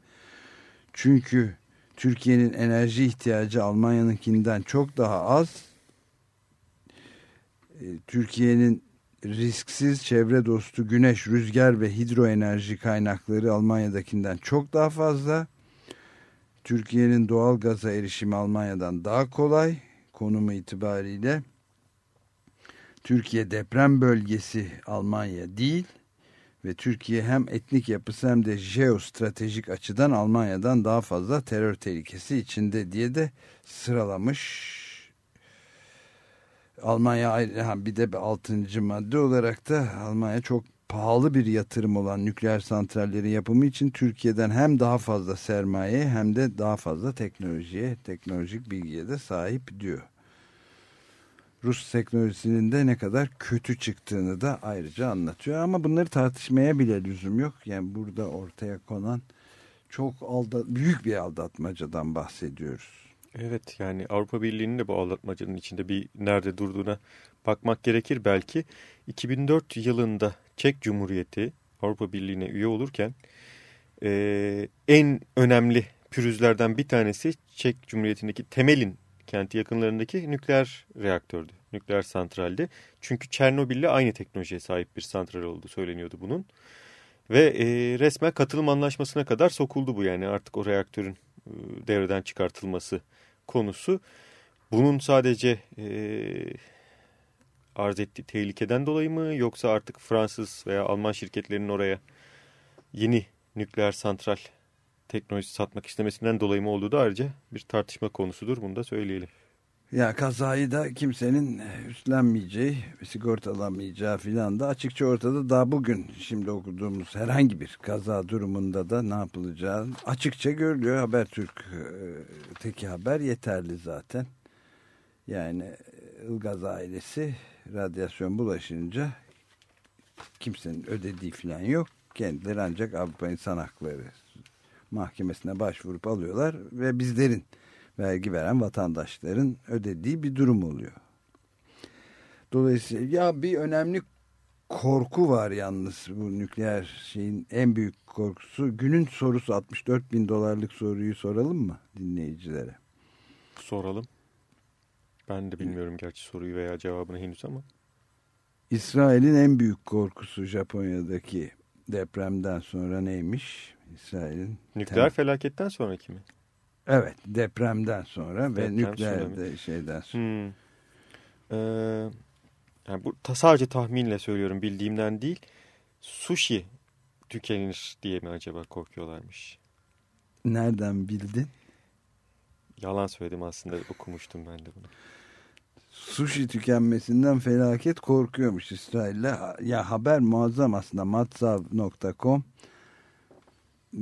Çünkü Türkiye'nin enerji ihtiyacı Almanya'nınkinden çok daha az. E, Türkiye'nin risksiz çevre dostu güneş, rüzgar ve hidroenerji kaynakları Almanya'dakinden çok daha fazla. Türkiye'nin doğal gaza erişimi Almanya'dan daha kolay konumu itibariyle. Türkiye deprem bölgesi Almanya değil ve Türkiye hem etnik yapısı hem de jeostratejik açıdan Almanya'dan daha fazla terör tehlikesi içinde diye de sıralamış. Almanya bir de bir altıncı madde olarak da Almanya çok pahalı bir yatırım olan nükleer santrallerin yapımı için Türkiye'den hem daha fazla sermaye hem de daha fazla teknolojiye, teknolojik bilgiye de sahip diyor. Rus teknolojisinin de ne kadar kötü çıktığını da ayrıca anlatıyor. Ama bunları tartışmaya bile lüzum yok. Yani burada ortaya konan çok alda, büyük bir aldatmacadan bahsediyoruz. Evet yani Avrupa Birliği'nin de bu aldatmacanın içinde bir nerede durduğuna bakmak gerekir belki. 2004 yılında Çek Cumhuriyeti Avrupa Birliği'ne üye olurken e, en önemli pürüzlerden bir tanesi Çek Cumhuriyeti'ndeki Temel'in kenti yakınlarındaki nükleer reaktördü. Nükleer santraldi. Çünkü Çernobil'le aynı teknolojiye sahip bir santral olduğu söyleniyordu bunun. Ve e, resmen katılım anlaşmasına kadar sokuldu bu yani artık o reaktörün e, devreden çıkartılması konusu. Bunun sadece e, arz ettiği tehlikeden dolayı mı yoksa artık Fransız veya Alman şirketlerinin oraya yeni nükleer santral teknolojisi satmak istemesinden dolayı mı olduğu da ayrıca bir tartışma konusudur. Bunu da söyleyelim. Ya kazayı da kimsenin üstlenmeyeceği, sigortalamayacağı filan da açıkça ortada. Daha bugün şimdi okuduğumuz herhangi bir kaza durumunda da ne yapılacağı açıkça görülüyor. Habertürk e, haber yeterli zaten. Yani Ilgaz ailesi radyasyon bulaşınca kimsenin ödediği filan yok. Kendileri ancak Avrupa İnsan Hakları mahkemesine başvurup alıyorlar ve bizlerin vergi veren vatandaşların ödediği bir durum oluyor. Dolayısıyla ya bir önemli korku var yalnız bu nükleer şeyin en büyük korkusu. Günün sorusu 64 bin dolarlık soruyu soralım mı dinleyicilere? Soralım. Ben de bilmiyorum gerçi soruyu veya cevabını henüz ama. İsrail'in en büyük korkusu Japonya'daki depremden sonra neymiş? İsrail'in Nükleer felaketten sonraki mi? Evet depremden sonra Deprem, ve nükleer tsunami. de şeyden sonra. Hmm. Ee, yani bu sadece tahminle söylüyorum bildiğimden değil. Sushi tükenir diye mi acaba korkuyorlarmış? Nereden bildin? Yalan söyledim aslında okumuştum ben de bunu. Sushi tükenmesinden felaket korkuyormuş İsrail'le. Ya haber muazzam aslında matzav.com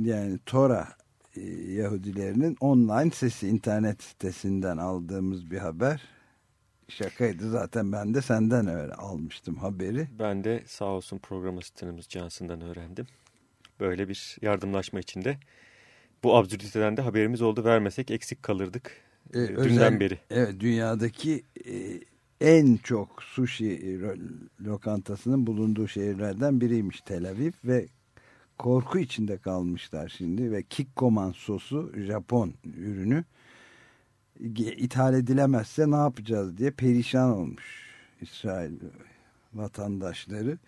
yani Tora e, Yahudilerinin online sesi internet sitesinden aldığımız bir haber. Şakaydı zaten ben de senden öyle almıştım haberi. Ben de sağ olsun program asistanımız Johnson'dan öğrendim. Böyle bir yardımlaşma içinde. Bu absürditeden de haberimiz oldu. Vermesek eksik kalırdık. Ee, Dünden özel- beri. Evet dünyadaki e, en çok sushi ro- lokantasının bulunduğu şehirlerden biriymiş Tel Aviv ve korku içinde kalmışlar şimdi ve kikkoman sosu Japon ürünü ithal edilemezse ne yapacağız diye perişan olmuş İsrail vatandaşları.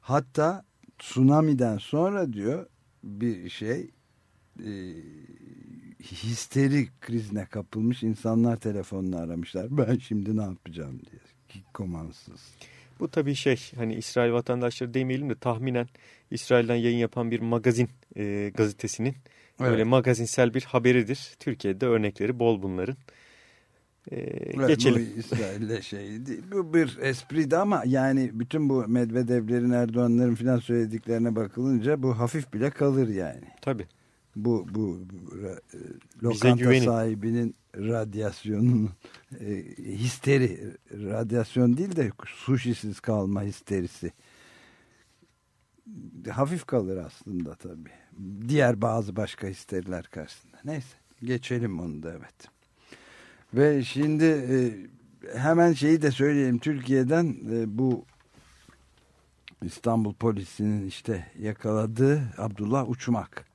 Hatta tsunami'den sonra diyor bir şey e, histeri krizine kapılmış insanlar telefonla aramışlar. Ben şimdi ne yapacağım diye. Kikkomansız. Bu tabii şey hani İsrail vatandaşları demeyelim de tahminen İsrail'den yayın yapan bir magazin e, gazetesinin Evet. böyle magazinsel bir haberidir. Türkiye'de örnekleri bol bunların. E, Evet, geçelim. Bu İsrail'le şey değil. Bu bir espriydi ama yani bütün bu Medvedevlerin Erdoğan'ların falan söylediklerine bakılınca bu hafif bile kalır yani. Tabii. Bu, bu, ra- e, lokanta sahibinin radyasyonun e, histeri radyasyon değil de suşisiz kalma histerisi hafif kalır aslında tabii. Diğer bazı başka histeriler karşısında. Neyse geçelim onu da evet. Ve şimdi e, hemen şeyi de söyleyelim Türkiye'den e, bu İstanbul polisinin işte yakaladığı Abdullah Uçmak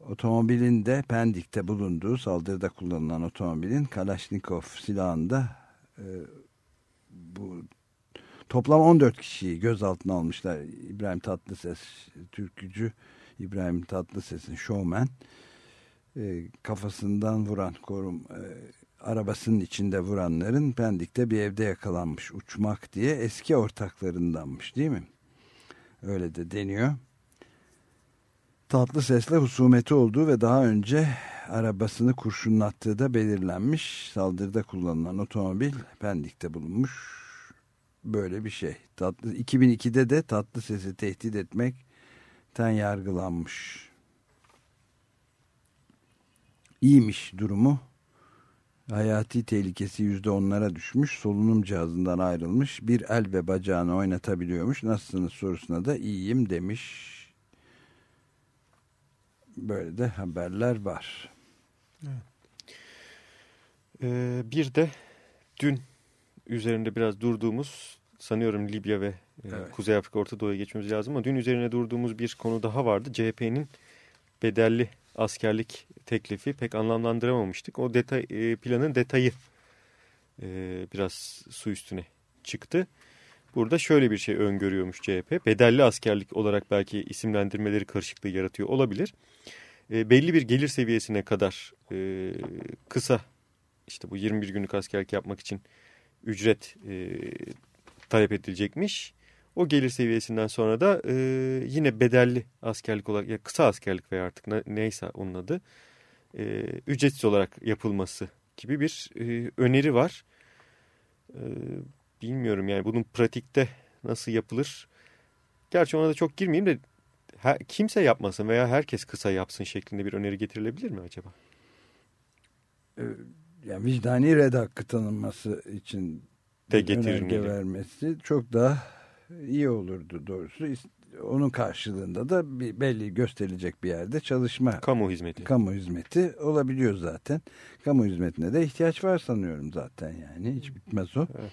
otomobilinde Pendik'te bulunduğu saldırıda kullanılan otomobilin Kalaşnikov silahında e, bu toplam 14 kişiyi gözaltına almışlar. İbrahim Tatlıses türkücü İbrahim Tatlıses'in şovmen e, kafasından vuran korum e, arabasının içinde vuranların Pendik'te bir evde yakalanmış uçmak diye eski ortaklarındanmış değil mi? Öyle de deniyor. Tatlı sesle husumeti olduğu ve daha önce arabasını kurşunlattığı da belirlenmiş. Saldırıda kullanılan otomobil Pendik'te bulunmuş. Böyle bir şey. Tatlı 2002'de de tatlı sesi tehdit etmekten yargılanmış. İyiymiş durumu. Hayati tehlikesi yüzde onlara düşmüş. Solunum cihazından ayrılmış. Bir el ve bacağını oynatabiliyormuş. Nasılsınız sorusuna da iyiyim demiş. Böyle de haberler var. Ee, bir de dün üzerinde biraz durduğumuz sanıyorum Libya ve e, Evet. Kuzey Afrika Orta Doğu'ya geçmemiz lazım ama dün üzerine durduğumuz bir konu daha vardı. CHP'nin bedelli askerlik teklifi pek anlamlandıramamıştık. O detay e, planın detayı e, biraz su üstüne çıktı. Burada şöyle bir şey öngörüyormuş CHP. Bedelli askerlik olarak belki isimlendirmeleri karışıklığı yaratıyor olabilir. E, belli bir gelir seviyesine kadar e, kısa işte bu 21 günlük askerlik yapmak için ücret e, talep edilecekmiş. O gelir seviyesinden sonra da e, yine bedelli askerlik olarak ya kısa askerlik veya artık ne, neyse onun adı e, ücretsiz olarak yapılması gibi bir e, öneri var. E, bilmiyorum yani bunun pratikte nasıl yapılır. Gerçi ona da çok girmeyeyim de her, kimse yapmasın veya herkes kısa yapsın şeklinde bir öneri getirilebilir mi acaba? Ee, Yani vicdani red hakkı tanınması için De önerge vermesi çok daha iyi olurdu doğrusu. Onun karşılığında da bir belli gösterilecek bir yerde çalışma Kamu hizmeti. kamu hizmeti olabiliyor zaten. Kamu hizmetine de ihtiyaç var sanıyorum zaten yani. Hiç bitmez o. Evet.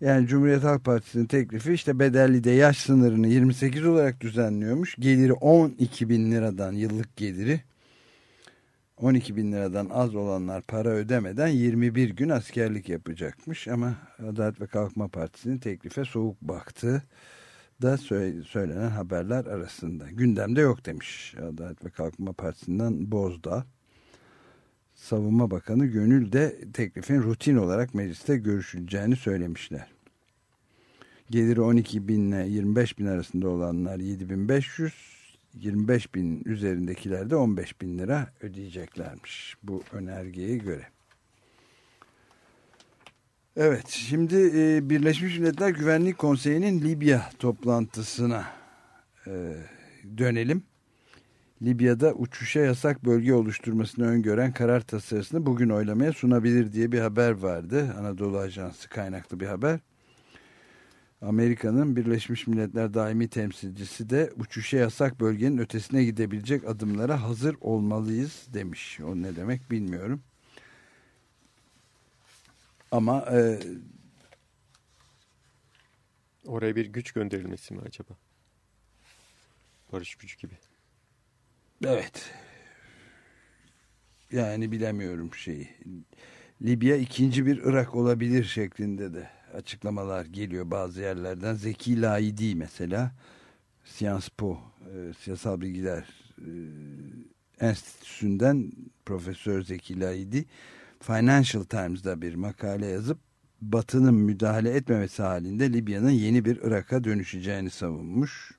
Yani Cumhuriyet Halk Partisi'nin teklifi işte bedelli de yaş sınırını 28 olarak düzenliyormuş. Geliri 12 bin liradan yıllık geliri 12 bin liradan az olanlar para ödemeden 21 gün askerlik yapacakmış. Ama Adalet ve Kalkınma Partisi'nin teklife soğuk baktı. da söylenen haberler arasında. Gündemde yok demiş Adalet ve Kalkınma Partisi'nden Bozdağ. Savunma Bakanı Gönül de teklifin rutin olarak mecliste görüşüleceğini söylemişler. Geliri 12 bin ile 25 bin arasında olanlar 7500, 25 bin üzerindekiler de 15 bin lira ödeyeceklermiş bu önergeye göre. Evet, şimdi e, Birleşmiş Milletler Güvenlik Konseyi'nin Libya toplantısına e, dönelim. Libya'da uçuşa yasak bölge oluşturmasını öngören karar tasarısını bugün oylamaya sunabilir diye bir haber vardı. Anadolu Ajansı kaynaklı bir haber. Amerika'nın Birleşmiş Milletler daimi temsilcisi de uçuşa yasak bölgenin ötesine gidebilecek adımlara hazır olmalıyız demiş. O ne demek bilmiyorum. Ama e, oraya bir güç gönderilmesi mi acaba? Barış gücü gibi. Evet. Yani bilemiyorum şeyi. Libya ikinci bir Irak olabilir şeklinde de açıklamalar geliyor bazı yerlerden. Zeki Laidi mesela Sciences Po e, Siyasal Bilgiler e, Enstitüsü'nden Profesör Zeki Laidi Financial Times'da bir makale yazıp Batı'nın müdahale etmemesi halinde Libya'nın yeni bir Irak'a dönüşeceğini savunmuş.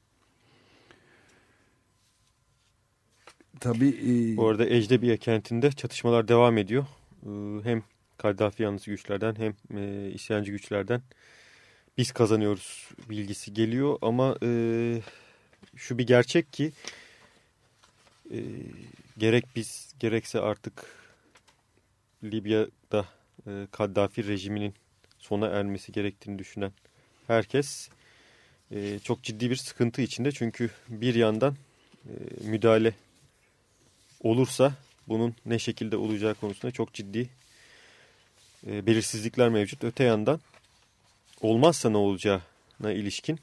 Tabii, e... Bu arada Ecdebiye kentinde çatışmalar devam ediyor. E, hem Kaddafi yanlısı güçlerden hem e, isyancı güçlerden biz kazanıyoruz bilgisi geliyor ama e, şu bir gerçek ki e, gerek biz gerekse artık Libya'da e, Kaddafi rejiminin sona ermesi gerektiğini düşünen herkes e, çok ciddi bir sıkıntı içinde. Çünkü bir yandan e, müdahale olursa bunun ne şekilde olacağı konusunda çok ciddi e, belirsizlikler mevcut. Öte yandan olmazsa ne olacağına ilişkin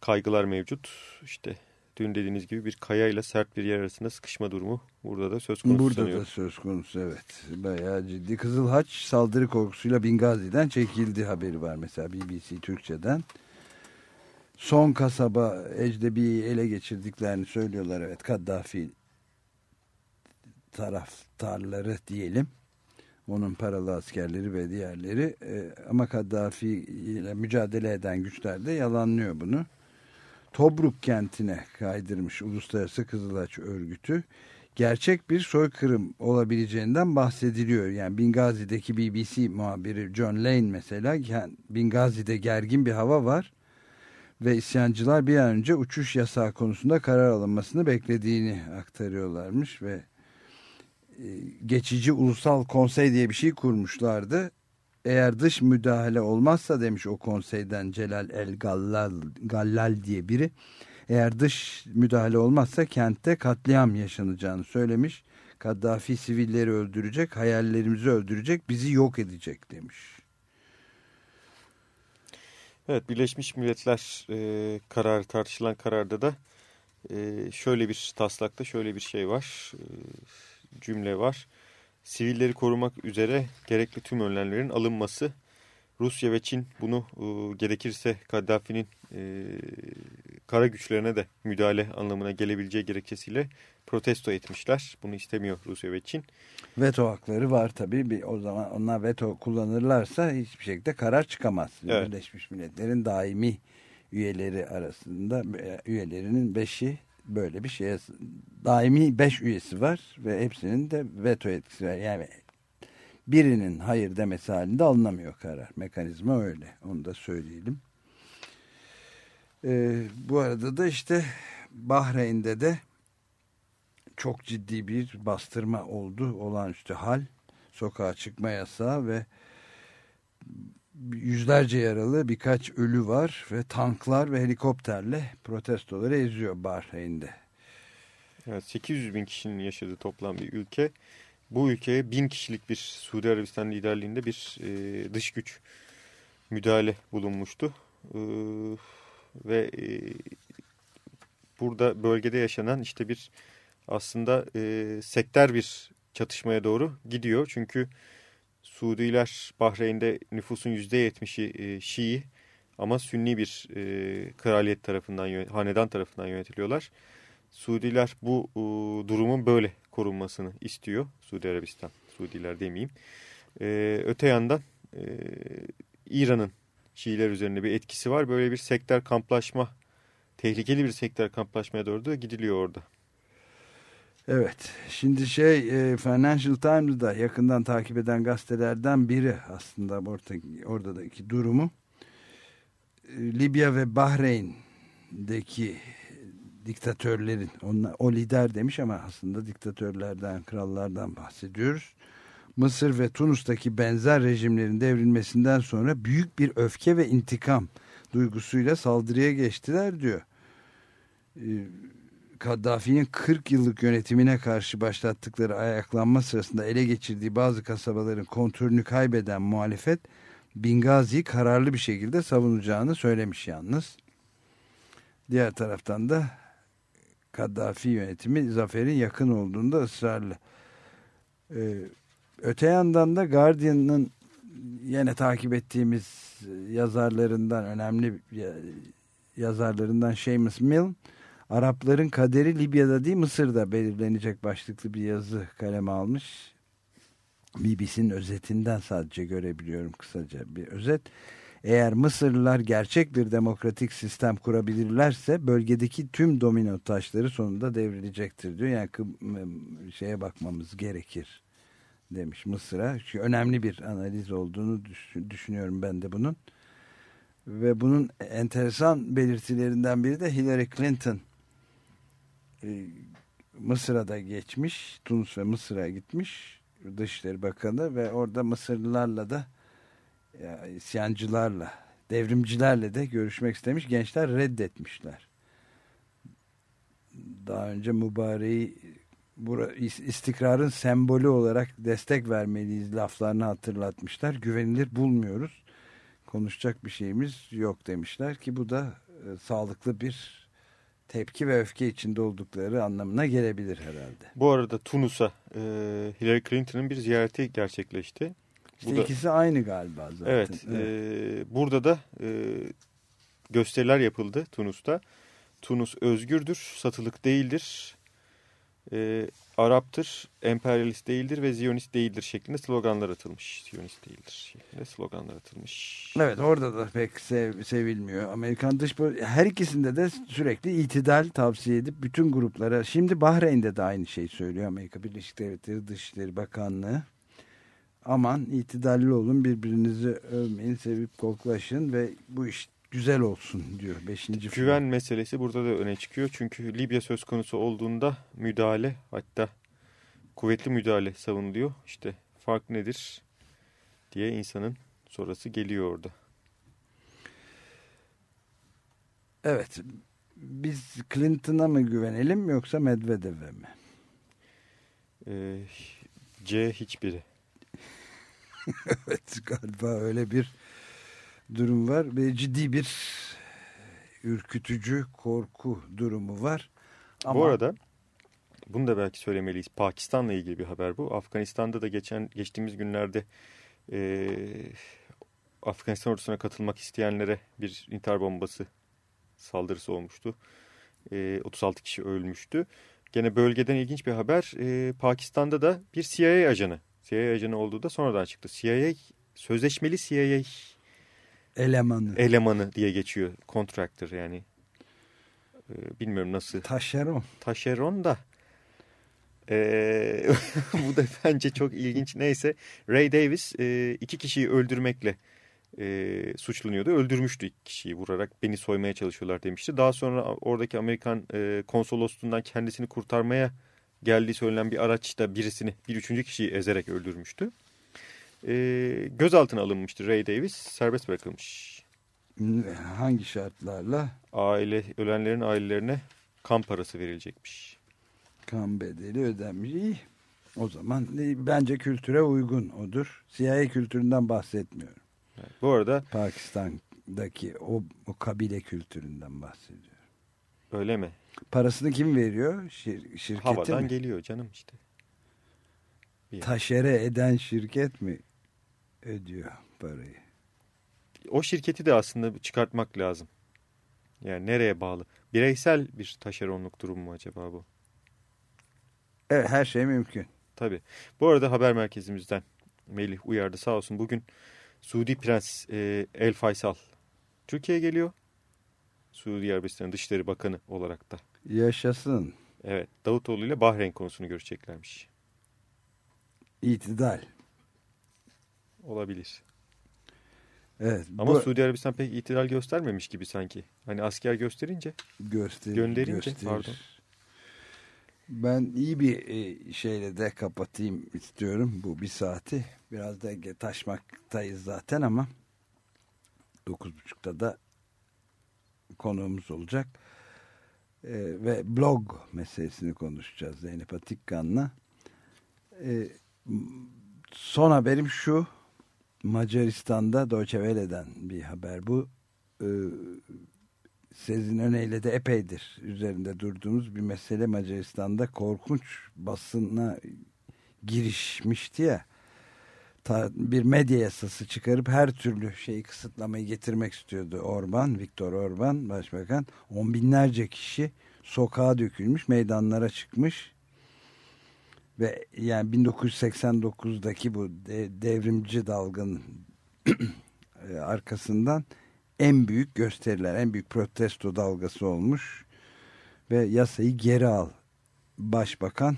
kaygılar mevcut. İşte dün dediğiniz gibi bir kaya ile sert bir yer arasında sıkışma durumu burada da söz konusu Burada sanıyorum. da söz konusu evet. Bayağı ciddi. Kızıl Haç saldırı korkusuyla Bingazi'den çekildi haberi var mesela BBC Türkçe'den. Son kasaba Ecdebi'yi ele geçirdiklerini söylüyorlar evet Kaddafi taraftarları diyelim. Onun paralı askerleri ve diğerleri e, ama Kaddafi ile mücadele eden güçler de yalanlıyor bunu. Tobruk kentine kaydırmış Uluslararası Kızılaç Örgütü. Gerçek bir soykırım olabileceğinden bahsediliyor. Yani Bingazi'deki BBC muhabiri John Lane mesela Bingazi'de gergin bir hava var ve isyancılar bir an önce uçuş yasağı konusunda karar alınmasını beklediğini aktarıyorlarmış ve geçici ulusal konsey diye bir şey kurmuşlardı eğer dış müdahale olmazsa demiş o konseyden Celal El Gallal, Gallal diye biri eğer dış müdahale olmazsa kentte katliam yaşanacağını söylemiş. Kaddafi sivilleri öldürecek, hayallerimizi öldürecek, bizi yok edecek demiş. Evet, Birleşmiş Milletler e, kararı tartışılan kararda da e, şöyle bir taslakta şöyle bir şey var, e, cümle var sivilleri korumak üzere gerekli tüm önlemlerin alınması. Rusya ve Çin bunu e, gerekirse Kaddafi'nin e, kara güçlerine de müdahale anlamına gelebileceği gerekçesiyle protesto etmişler. Bunu istemiyor Rusya ve Çin. Veto hakları var tabii. Bir, o zaman onlar veto kullanırlarsa hiçbir şekilde karar çıkamaz. Evet. Birleşmiş Milletler'in daimi üyeleri arasında e, üyelerinin beşi böyle bir şeye daimi 5 üyesi var ve hepsinin de veto etkisi var. Yani birinin hayır demesi halinde alınamıyor karar. Mekanizma öyle. Onu da söyleyelim. Ee, bu arada da işte Bahreyn'de de çok ciddi bir bastırma oldu. Olağanüstü hal. Sokağa çıkma yasağı ve yüzlerce yaralı birkaç ölü var ve tanklar ve helikopterle protestoları eziyor Bahreyn'de. Evet, 800 bin kişinin yaşadığı toplam bir ülke. Bu ülkeye bin kişilik bir Suudi Arabistan liderliğinde bir e, dış güç müdahale bulunmuştu. E, ve e, burada bölgede yaşanan işte bir aslında e, sektör bir çatışmaya doğru gidiyor. Çünkü Suudiler Bahreyn'de nüfusun %70'i e, Şii ama Sünni bir e, kraliyet tarafından, hanedan tarafından yönetiliyorlar. Suudiler bu durumun böyle korunmasını istiyor. Suudi Arabistan, Suudiler demeyeyim. E, öte yandan İran'ın Şiiler üzerinde bir etkisi var. Böyle bir sektör kamplaşma, tehlikeli bir sektör kamplaşmaya doğru da gidiliyor orada. Evet. Şimdi şey e, Financial Times'da yakından takip eden gazetelerden biri aslında orta, oradaki durumu. E, Libya ve Bahreyn'deki diktatörlerin, onlar, o lider demiş ama aslında diktatörlerden, krallardan bahsediyoruz. Mısır ve Tunus'taki benzer rejimlerin devrilmesinden sonra büyük bir öfke ve intikam duygusuyla saldırıya geçtiler diyor. E, Kaddafi'nin 40 yıllık yönetimine karşı başlattıkları ayaklanma sırasında ele geçirdiği bazı kasabaların kontrolünü kaybeden muhalefet Bingazi'yi kararlı bir şekilde savunacağını söylemiş yalnız. Diğer taraftan da Kaddafi yönetimi zaferin yakın olduğunda ısrarlı. Ee, öte yandan da Guardian'ın yine takip ettiğimiz yazarlarından önemli yazarlarından Seamus Milne Arapların kaderi Libya'da değil Mısır'da belirlenecek başlıklı bir yazı kaleme almış. BBC'nin özetinden sadece görebiliyorum kısaca bir özet. Eğer Mısırlılar gerçek bir demokratik sistem kurabilirlerse bölgedeki tüm domino taşları sonunda devrilecektir diyor. Yani şeye bakmamız gerekir demiş Mısır'a. Önemli bir analiz olduğunu düşünüyorum ben de bunun. Ve bunun enteresan belirtilerinden biri de Hillary Clinton e, Mısır'a da geçmiş. Tunus ve Mısır'a gitmiş. Dışişleri Bakanı ve orada Mısırlılarla da ya, isyancılarla, devrimcilerle de görüşmek istemiş. Gençler reddetmişler. Daha önce mübareği istikrarın sembolü olarak destek vermeliyiz laflarını hatırlatmışlar. Güvenilir bulmuyoruz. Konuşacak bir şeyimiz yok demişler ki bu da e, sağlıklı bir tepki ve öfke içinde oldukları anlamına gelebilir herhalde. Bu arada Tunus'a e, Hillary Clinton'ın bir ziyareti gerçekleşti. İşte Bu ikisi da, aynı galiba zaten. Evet. evet. E, burada da e, gösteriler yapıldı Tunus'ta. Tunus özgürdür, satılık değildir e, Arap'tır, emperyalist değildir ve Ziyonist değildir şeklinde sloganlar atılmış. Ziyonist değildir şeklinde sloganlar atılmış. Evet orada da pek sev, sevilmiyor. Amerikan dış her ikisinde de sürekli itidal tavsiye edip bütün gruplara. Şimdi Bahreyn'de de aynı şey söylüyor Amerika Birleşik Devletleri Dışişleri Bakanlığı. Aman itidalli olun birbirinizi övmeyin sevip koklaşın ve bu iş güzel olsun diyor. Beşinci Güven film. meselesi burada da öne çıkıyor. Çünkü Libya söz konusu olduğunda müdahale hatta kuvvetli müdahale savunuluyor. İşte fark nedir diye insanın sonrası geliyor orada. Evet. Biz Clinton'a mı güvenelim yoksa Medvedev'e mi? Ee, C hiçbiri. evet galiba öyle bir durum var ve ciddi bir ürkütücü korku durumu var. Ama... Bu arada bunu da belki söylemeliyiz. Pakistan'la ilgili bir haber bu. Afganistan'da da geçen geçtiğimiz günlerde e, Afganistan ordusuna katılmak isteyenlere bir intihar bombası saldırısı olmuştu. E, 36 kişi ölmüştü. Gene bölgeden ilginç bir haber. E, Pakistan'da da bir CIA ajanı, CIA ajanı olduğu da sonradan çıktı. CIA, sözleşmeli CIA elemanı. Elemanı diye geçiyor. Contractor yani. Ee, bilmiyorum nasıl. Taşeron. Taşeron da. Ee, bu da bence çok ilginç. Neyse Ray Davis e, iki kişiyi öldürmekle e, suçlanıyordu. Öldürmüştü iki kişiyi vurarak beni soymaya çalışıyorlar demişti. Daha sonra oradaki Amerikan e, konsolosluğundan kendisini kurtarmaya geldiği söylenen bir araçta birisini bir üçüncü kişiyi ezerek öldürmüştü e, gözaltına alınmıştı Ray Davis. Serbest bırakılmış. Hangi şartlarla? Aile, ölenlerin ailelerine kan parası verilecekmiş. Kan bedeli ödenmiş. İyi. O zaman bence kültüre uygun odur. CIA kültüründen bahsetmiyorum. Evet, bu arada Pakistan'daki o, o kabile kültüründen bahsediyorum. Öyle mi? Parasını kim veriyor? Şir, şirketi Havadan mi? geliyor canım işte. Taşere eden şirket mi ödüyor parayı. o şirketi de aslında çıkartmak lazım. Yani nereye bağlı? Bireysel bir taşeronluk durumu mu acaba bu? Evet her şey mümkün. Tabii. Bu arada haber merkezimizden Melih uyardı sağ olsun. Bugün Suudi Prens e, El Faysal Türkiye'ye geliyor. Suudi Arabistan'ın Dışişleri Bakanı olarak da. Yaşasın. Evet. Davutoğlu ile Bahreyn konusunu göreceklermiş. İtidal. Olabilir. Evet. Ama bu... Suudi Arabistan pek itidal göstermemiş gibi sanki. Hani asker gösterince. Gösterir, Gönderince gösterir. pardon. Ben iyi bir e, şeyle de kapatayım istiyorum bu bir saati. Biraz da taşmaktayız zaten ama 9.30'da da konuğumuz olacak. E, ve blog meselesini konuşacağız Zeynep Atikkan'la. E, son haberim şu. Macaristan'da Deutsche Welle'den bir haber bu. E, Sezin Öneyle de epeydir üzerinde durduğumuz bir mesele Macaristan'da korkunç basına girişmişti ya. Bir medya yasası çıkarıp her türlü şeyi kısıtlamayı getirmek istiyordu Orban, Viktor Orban başbakan. On binlerce kişi sokağa dökülmüş, meydanlara çıkmış. Ve yani 1989'daki bu devrimci dalgın arkasından en büyük gösteriler, en büyük protesto dalgası olmuş ve yasayı geri al başbakan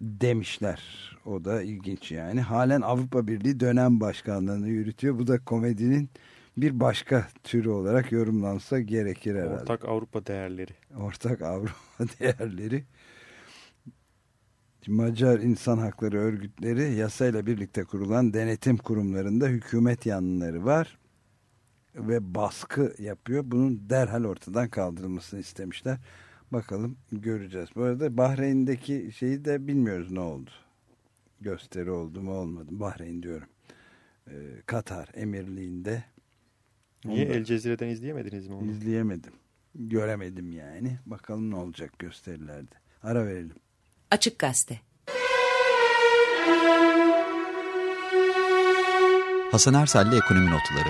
demişler. O da ilginç yani. Halen Avrupa Birliği dönem başkanlığını yürütüyor. Bu da komedinin bir başka türü olarak yorumlansa gerekir herhalde. Ortak Avrupa değerleri. Ortak Avrupa değerleri. Macar insan hakları örgütleri yasayla birlikte kurulan denetim kurumlarında hükümet yanlıları var ve baskı yapıyor. Bunun derhal ortadan kaldırılmasını istemişler. Bakalım göreceğiz. Bu arada Bahreyn'deki şeyi de bilmiyoruz ne oldu. Gösteri oldu mu olmadı. Bahreyn diyorum. Ee, Katar emirliğinde. Niye El Cezire'den izleyemediniz mi onu? İzleyemedim. Göremedim yani. Bakalım ne olacak gösterilerde. Ara verelim. Açık Gazete Hasan Ersel'le Ekonomi Notları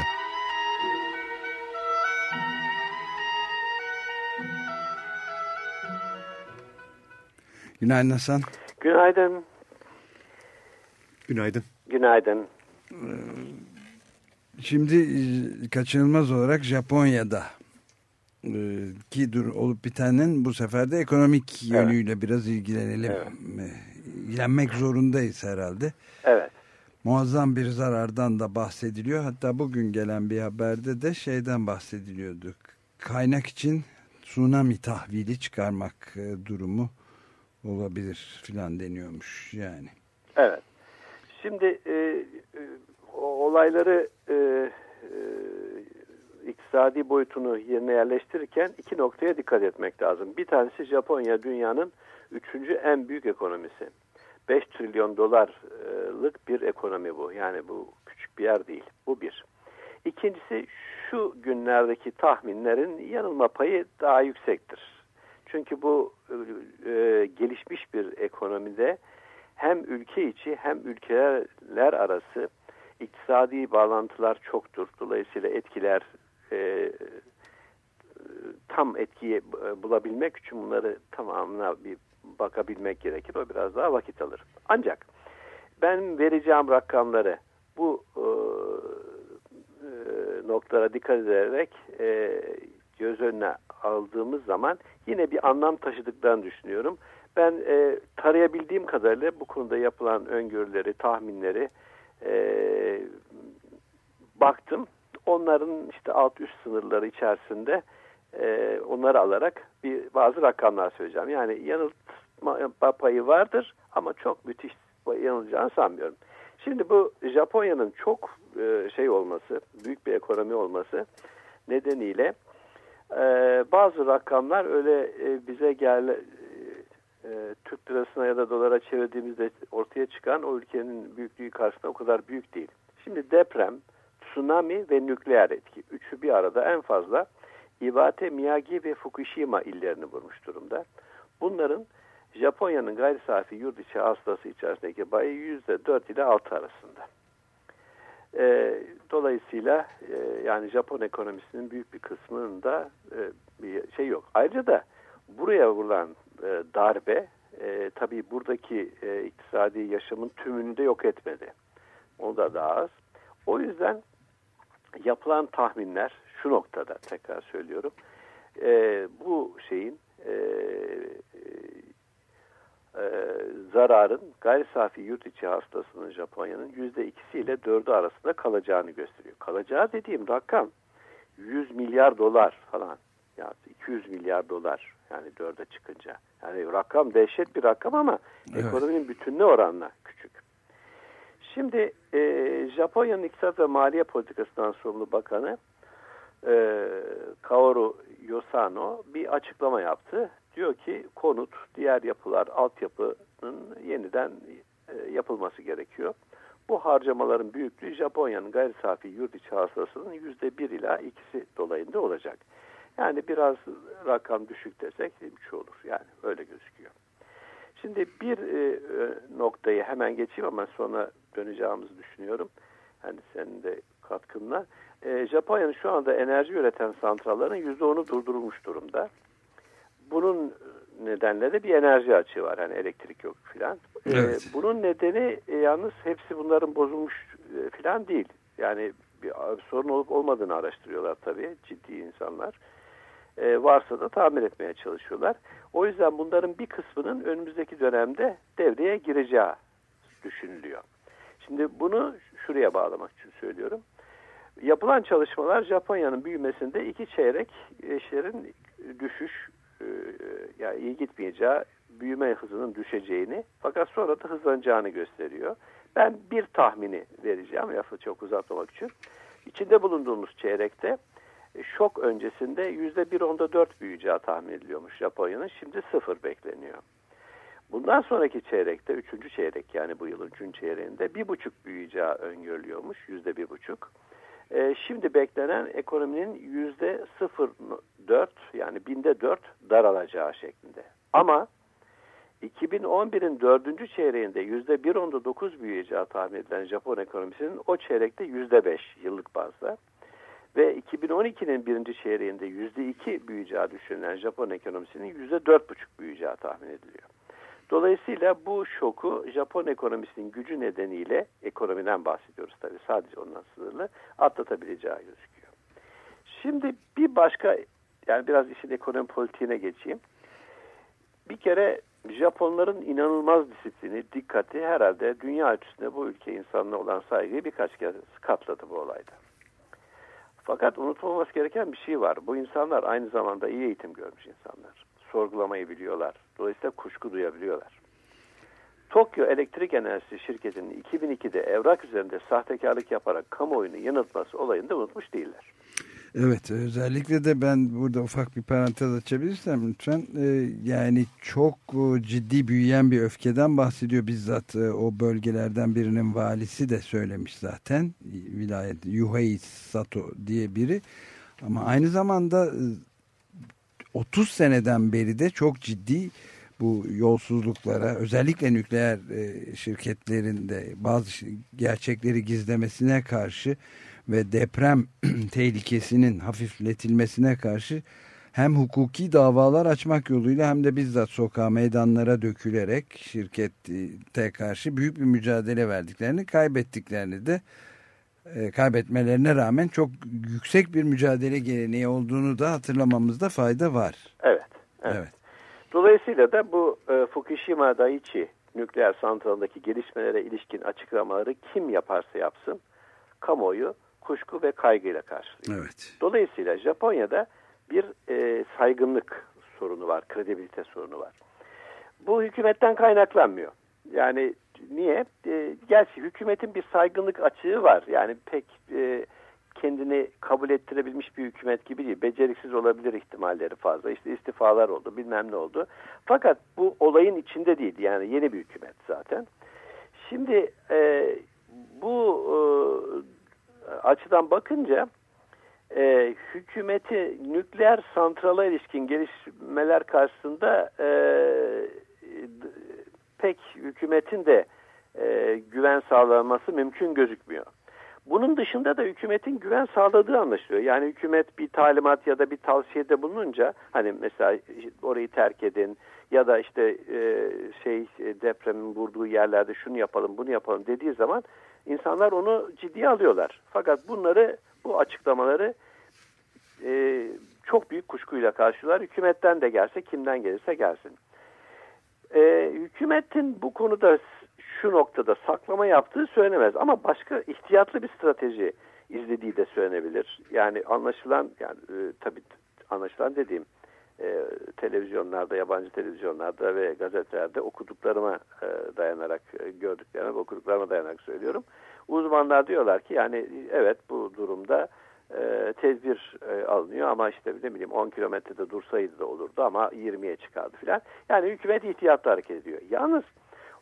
Günaydın Hasan. Günaydın. Günaydın. Günaydın. Şimdi e, kaçınılmaz olarak Japonya'da ki dur olup bitenin bu sefer de ekonomik yönüyle evet. biraz ilgilenelim. Evet. İlgilenmek zorundayız herhalde. Evet. Muazzam bir zarardan da bahsediliyor. Hatta bugün gelen bir haberde de şeyden bahsediliyordu. Kaynak için tsunami tahvili çıkarmak e, durumu olabilir filan deniyormuş yani. Evet. Şimdi e, e, olayları e, e, iktisadi boyutunu yerine yerleştirirken iki noktaya dikkat etmek lazım. Bir tanesi Japonya dünyanın üçüncü en büyük ekonomisi. 5 trilyon dolarlık bir ekonomi bu. Yani bu küçük bir yer değil. Bu bir. İkincisi şu günlerdeki tahminlerin yanılma payı daha yüksektir. Çünkü bu e, gelişmiş bir ekonomide hem ülke içi hem ülkeler arası iktisadi bağlantılar çoktur. Dolayısıyla etkiler e, tam etkiyi bulabilmek için bunları tamamına bir bakabilmek gerekir. O biraz daha vakit alır. Ancak ben vereceğim rakamları bu e, e, noktalara dikkat ederek e, göz önüne aldığımız zaman yine bir anlam taşıdıklarını düşünüyorum. Ben e, tarayabildiğim kadarıyla bu konuda yapılan öngörüleri, tahminleri e, baktım. Onların işte alt üst sınırları içerisinde e, onları alarak bir bazı rakamlar söyleyeceğim. Yani yanıltma payı vardır ama çok müthiş yanılacağını sanmıyorum. Şimdi bu Japonya'nın çok e, şey olması, büyük bir ekonomi olması nedeniyle e, bazı rakamlar öyle e, bize gel e, Türk lirasına ya da dolara çevirdiğimizde ortaya çıkan o ülkenin büyüklüğü karşısında o kadar büyük değil. Şimdi deprem, tsunami ve nükleer etki. Üçü bir arada en fazla Iwate, Miyagi ve Fukushima illerini vurmuş durumda. Bunların Japonya'nın gayri safi yurt içi hastası içerisindeki payı %4 ile 6 arasında. E, dolayısıyla e, yani Japon ekonomisinin büyük bir kısmının da e, bir şey yok. Ayrıca da buraya vurulan e, darbe e, tabii buradaki e, iktisadi yaşamın tümünü de yok etmedi. O da daha az. O yüzden yapılan tahminler şu noktada tekrar söylüyorum. E, bu şeyin e, e, zararın gayri safi yurt içi hastasının Japonya'nın yüzde ikisiyle dördü arasında kalacağını gösteriyor. Kalacağı dediğim rakam 100 milyar dolar falan. Yani 200 milyar dolar yani dörde çıkınca. Yani rakam dehşet bir rakam ama evet. ekonominin bütününe oranla. Şimdi e, Japonya'nın iktisat ve maliye politikasından sorumlu bakanı e, Kaoru Yosano bir açıklama yaptı. Diyor ki konut, diğer yapılar, altyapının yeniden e, yapılması gerekiyor. Bu harcamaların büyüklüğü Japonya'nın gayri safi yurt içi hasılasının yüzde bir ila ikisi dolayında olacak. Yani biraz rakam düşük desek üç olur. Yani öyle gözüküyor. Şimdi bir e, noktayı hemen geçeyim ama sonra döneceğimizi düşünüyorum. Yani senin de katkınla. E, Japonya'nın şu anda enerji üreten santrallerin yüzde onu durdurulmuş durumda. Bunun nedenle de bir enerji açığı var. Hani elektrik yok filan. E, evet. E, bunun nedeni e, yalnız hepsi bunların bozulmuş e, filan değil. Yani bir, bir sorun olup olmadığını araştırıyorlar tabii ciddi insanlar. E, varsa da tamir etmeye çalışıyorlar. O yüzden bunların bir kısmının önümüzdeki dönemde devreye gireceği düşünülüyor. Şimdi bunu şuraya bağlamak için söylüyorum. Yapılan çalışmalar Japonya'nın büyümesinde iki çeyrek eşlerin düşüş e, yani iyi gitmeyeceği, büyüme hızının düşeceğini fakat sonra da hızlanacağını gösteriyor. Ben bir tahmini vereceğim lafı çok uzatmamak için. İçinde bulunduğumuz çeyrekte e, şok öncesinde yüzde bir onda dört büyüyeceği tahmin ediliyormuş Japonya'nın. Şimdi sıfır bekleniyor. Bundan sonraki çeyrekte, üçüncü çeyrek yani bu yılın üçüncü çeyreğinde bir buçuk büyüyeceği öngörülüyormuş, yüzde bir buçuk. Ee, şimdi beklenen ekonominin yüzde sıfır dört yani binde dört daralacağı şeklinde. Ama 2011'in dördüncü çeyreğinde yüzde bir onda dokuz büyüyeceği tahmin edilen Japon ekonomisinin o çeyrekte yüzde beş yıllık bazda ve 2012'nin birinci çeyreğinde yüzde iki büyüyeceği düşünülen Japon ekonomisinin yüzde dört buçuk büyüyeceği tahmin ediliyor. Dolayısıyla bu şoku Japon ekonomisinin gücü nedeniyle ekonomiden bahsediyoruz tabii sadece ondan sınırlı atlatabileceği gözüküyor. Şimdi bir başka yani biraz işin ekonomi politiğine geçeyim. Bir kere Japonların inanılmaz disiplini, dikkati herhalde dünya ölçüsünde bu ülke insanına olan saygıyı birkaç kez katladı bu olayda. Fakat unutulmaması gereken bir şey var. Bu insanlar aynı zamanda iyi eğitim görmüş insanlar. Sorgulamayı biliyorlar. Dolayısıyla kuşku duyabiliyorlar. Tokyo Elektrik Enerjisi Şirketi'nin 2002'de evrak üzerinde sahtekarlık yaparak kamuoyunu yanıltması olayını da unutmuş değiller. Evet özellikle de ben burada ufak bir parantez açabilirsem lütfen e, yani çok e, ciddi büyüyen bir öfkeden bahsediyor bizzat e, o bölgelerden birinin valisi de söylemiş zaten vilayet Yuhei Sato diye biri ama aynı zamanda 30 seneden beri de çok ciddi bu yolsuzluklara özellikle nükleer şirketlerinde bazı gerçekleri gizlemesine karşı ve deprem tehlikesinin hafifletilmesine karşı hem hukuki davalar açmak yoluyla hem de bizzat sokağa meydanlara dökülerek şirkete karşı büyük bir mücadele verdiklerini kaybettiklerini de e, kaybetmelerine rağmen çok yüksek bir mücadele geleneği olduğunu da hatırlamamızda fayda var. Evet. Evet. evet. Dolayısıyla da bu e, Fukushima Daiichi nükleer santralındaki gelişmelere ilişkin açıklamaları kim yaparsa yapsın kamuoyu kuşku ve kaygıyla karşılıyor. Evet. Dolayısıyla Japonya'da bir e, saygınlık sorunu var, kredibilite sorunu var. Bu hükümetten kaynaklanmıyor. Yani niye? E, gerçi hükümetin bir saygınlık açığı var. Yani pek e, kendini kabul ettirebilmiş bir hükümet gibi değil. Beceriksiz olabilir ihtimalleri fazla. İşte istifalar oldu, bilmem ne oldu. Fakat bu olayın içinde değil. Yani yeni bir hükümet zaten. Şimdi e, bu e, açıdan bakınca e, hükümeti nükleer santrala ilişkin gelişmeler karşısında e, pek hükümetin de e, güven sağlaması mümkün gözükmüyor. Bunun dışında da hükümetin güven sağladığı anlaşılıyor. Yani hükümet bir talimat ya da bir tavsiyede bulununca hani mesela orayı terk edin ya da işte e, şey e, depremin vurduğu yerlerde şunu yapalım bunu yapalım dediği zaman insanlar onu ciddiye alıyorlar. Fakat bunları bu açıklamaları e, çok büyük kuşkuyla karşılar. Hükümetten de gelse kimden gelirse gelsin. E, hükümetin bu konuda şu noktada saklama yaptığı söylenemez ama başka ihtiyatlı bir strateji izlediği de söylenebilir. Yani anlaşılan yani e, tabii anlaşılan dediğim e, televizyonlarda, yabancı televizyonlarda ve gazetelerde okuduklarıma e, dayanarak e, gördüklerime okuduklarıma dayanarak söylüyorum. Uzmanlar diyorlar ki yani evet bu durumda e, tedbir e, alınıyor ama işte ne bileyim 10 kilometrede dursaydı da olurdu ama 20'ye çıkardı filan. Yani hükümet ihtiyatlı hareket ediyor. Yalnız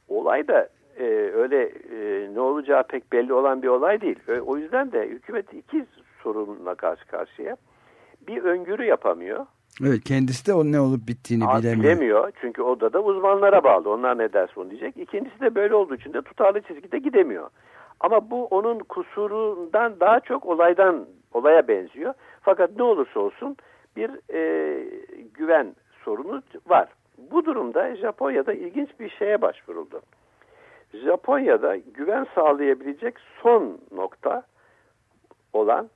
olay da e, öyle e, ne olacağı pek belli olan bir olay değil. E, o yüzden de hükümet iki sorunla karşı karşıya. Bir öngörü yapamıyor. Evet kendisi de o ne olup bittiğini Aa, bilemiyor. Bilemiyor çünkü o da da uzmanlara bağlı. Onlar ne derse onu diyecek. İkincisi de böyle olduğu için de tutarlı çizgide gidemiyor. Ama bu onun kusurundan daha çok olaydan olaya benziyor. Fakat ne olursa olsun bir e, güven sorunu var. Bu durumda Japonya'da ilginç bir şeye başvuruldu. Japonya'da güven sağlayabilecek son nokta olan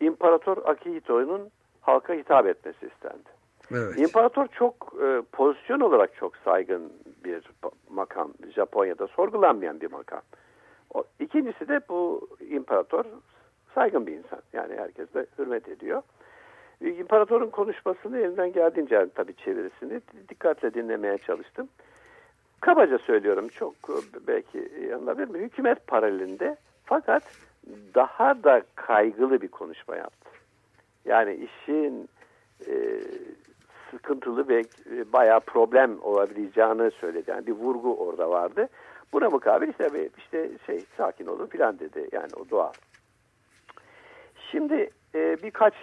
İmparator Akihito'nun halka hitap etmesi istendi. Evet. İmparator çok e, pozisyon olarak çok saygın bir makam Japonya'da sorgulanmayan bir makam. O, ikincisi de bu imparator saygın bir insan. Yani herkes de hürmet ediyor. İmparatorun konuşmasını elinden geldiğince yani tabii çevirisini dikkatle dinlemeye çalıştım. Kabaca söylüyorum çok belki yanılabilir mi? Hükümet paralelinde fakat daha da kaygılı bir konuşma yaptı. Yani işin e, sıkıntılı ve e, bayağı problem olabileceğini söyledi. Yani bir vurgu orada vardı. Buna mukabil işte, işte şey sakin olun filan dedi. Yani o doğal. Şimdi e, birkaç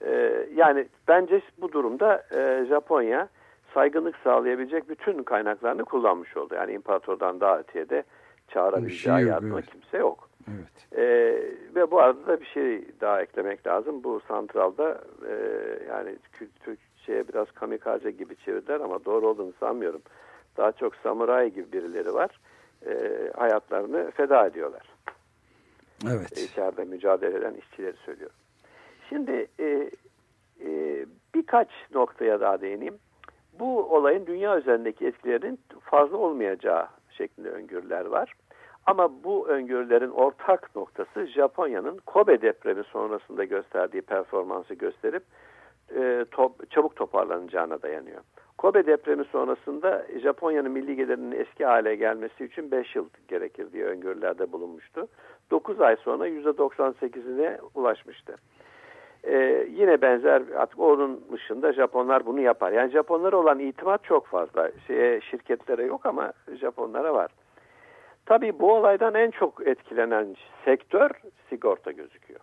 e, yani bence bu durumda e, Japonya saygınlık sağlayabilecek bütün kaynaklarını kullanmış oldu. Yani imparatordan daha öteye de çağırabileceği şey yardıma evet. kimse yok. Evet. E, ve bu arada da bir şey daha eklemek lazım. Bu santralda e, yani Türkçe'ye biraz kamikaze gibi çevirdiler ama doğru olduğunu sanmıyorum. Daha çok samuray gibi birileri var. E, hayatlarını feda ediyorlar. Evet. İçeride mücadele eden işçileri söylüyorum. Şimdi e, e, birkaç noktaya daha değineyim. Bu olayın dünya üzerindeki etkilerinin fazla olmayacağı şeklinde öngörüler var. Ama bu öngörülerin ortak noktası Japonya'nın Kobe depremi sonrasında gösterdiği performansı gösterip e, top, çabuk toparlanacağına dayanıyor. Kobe depremi sonrasında Japonya'nın milli gelirinin eski hale gelmesi için 5 yıl gerekir diye öngörülerde bulunmuştu. 9 ay sonra %98'ine ulaşmıştı. Ee, yine benzer artık onun dışında Japonlar bunu yapar. Yani Japonlara olan itimat çok fazla. Şeye, şirketlere yok ama Japonlara var. Tabii bu olaydan en çok etkilenen sektör sigorta gözüküyor.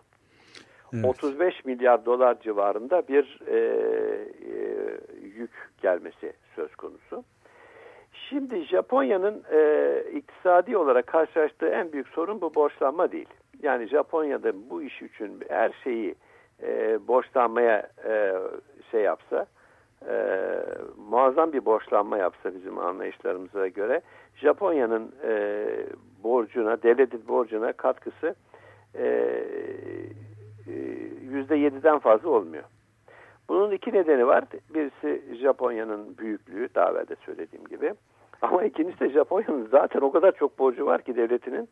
Evet. 35 milyar dolar civarında bir e, e, yük gelmesi söz konusu. Şimdi Japonya'nın e, iktisadi olarak karşılaştığı en büyük sorun bu borçlanma değil. Yani Japonya'da bu iş için her şeyi e, borçlanmaya e, şey yapsa, e, muazzam bir borçlanma yapsa bizim anlayışlarımıza göre Japonya'nın e, borcuna, devletin borcuna katkısı e, yüzde yediden fazla olmuyor. Bunun iki nedeni var. Birisi Japonya'nın büyüklüğü, daha evvel de söylediğim gibi. Ama ikincisi de Japonya'nın zaten o kadar çok borcu var ki devletinin.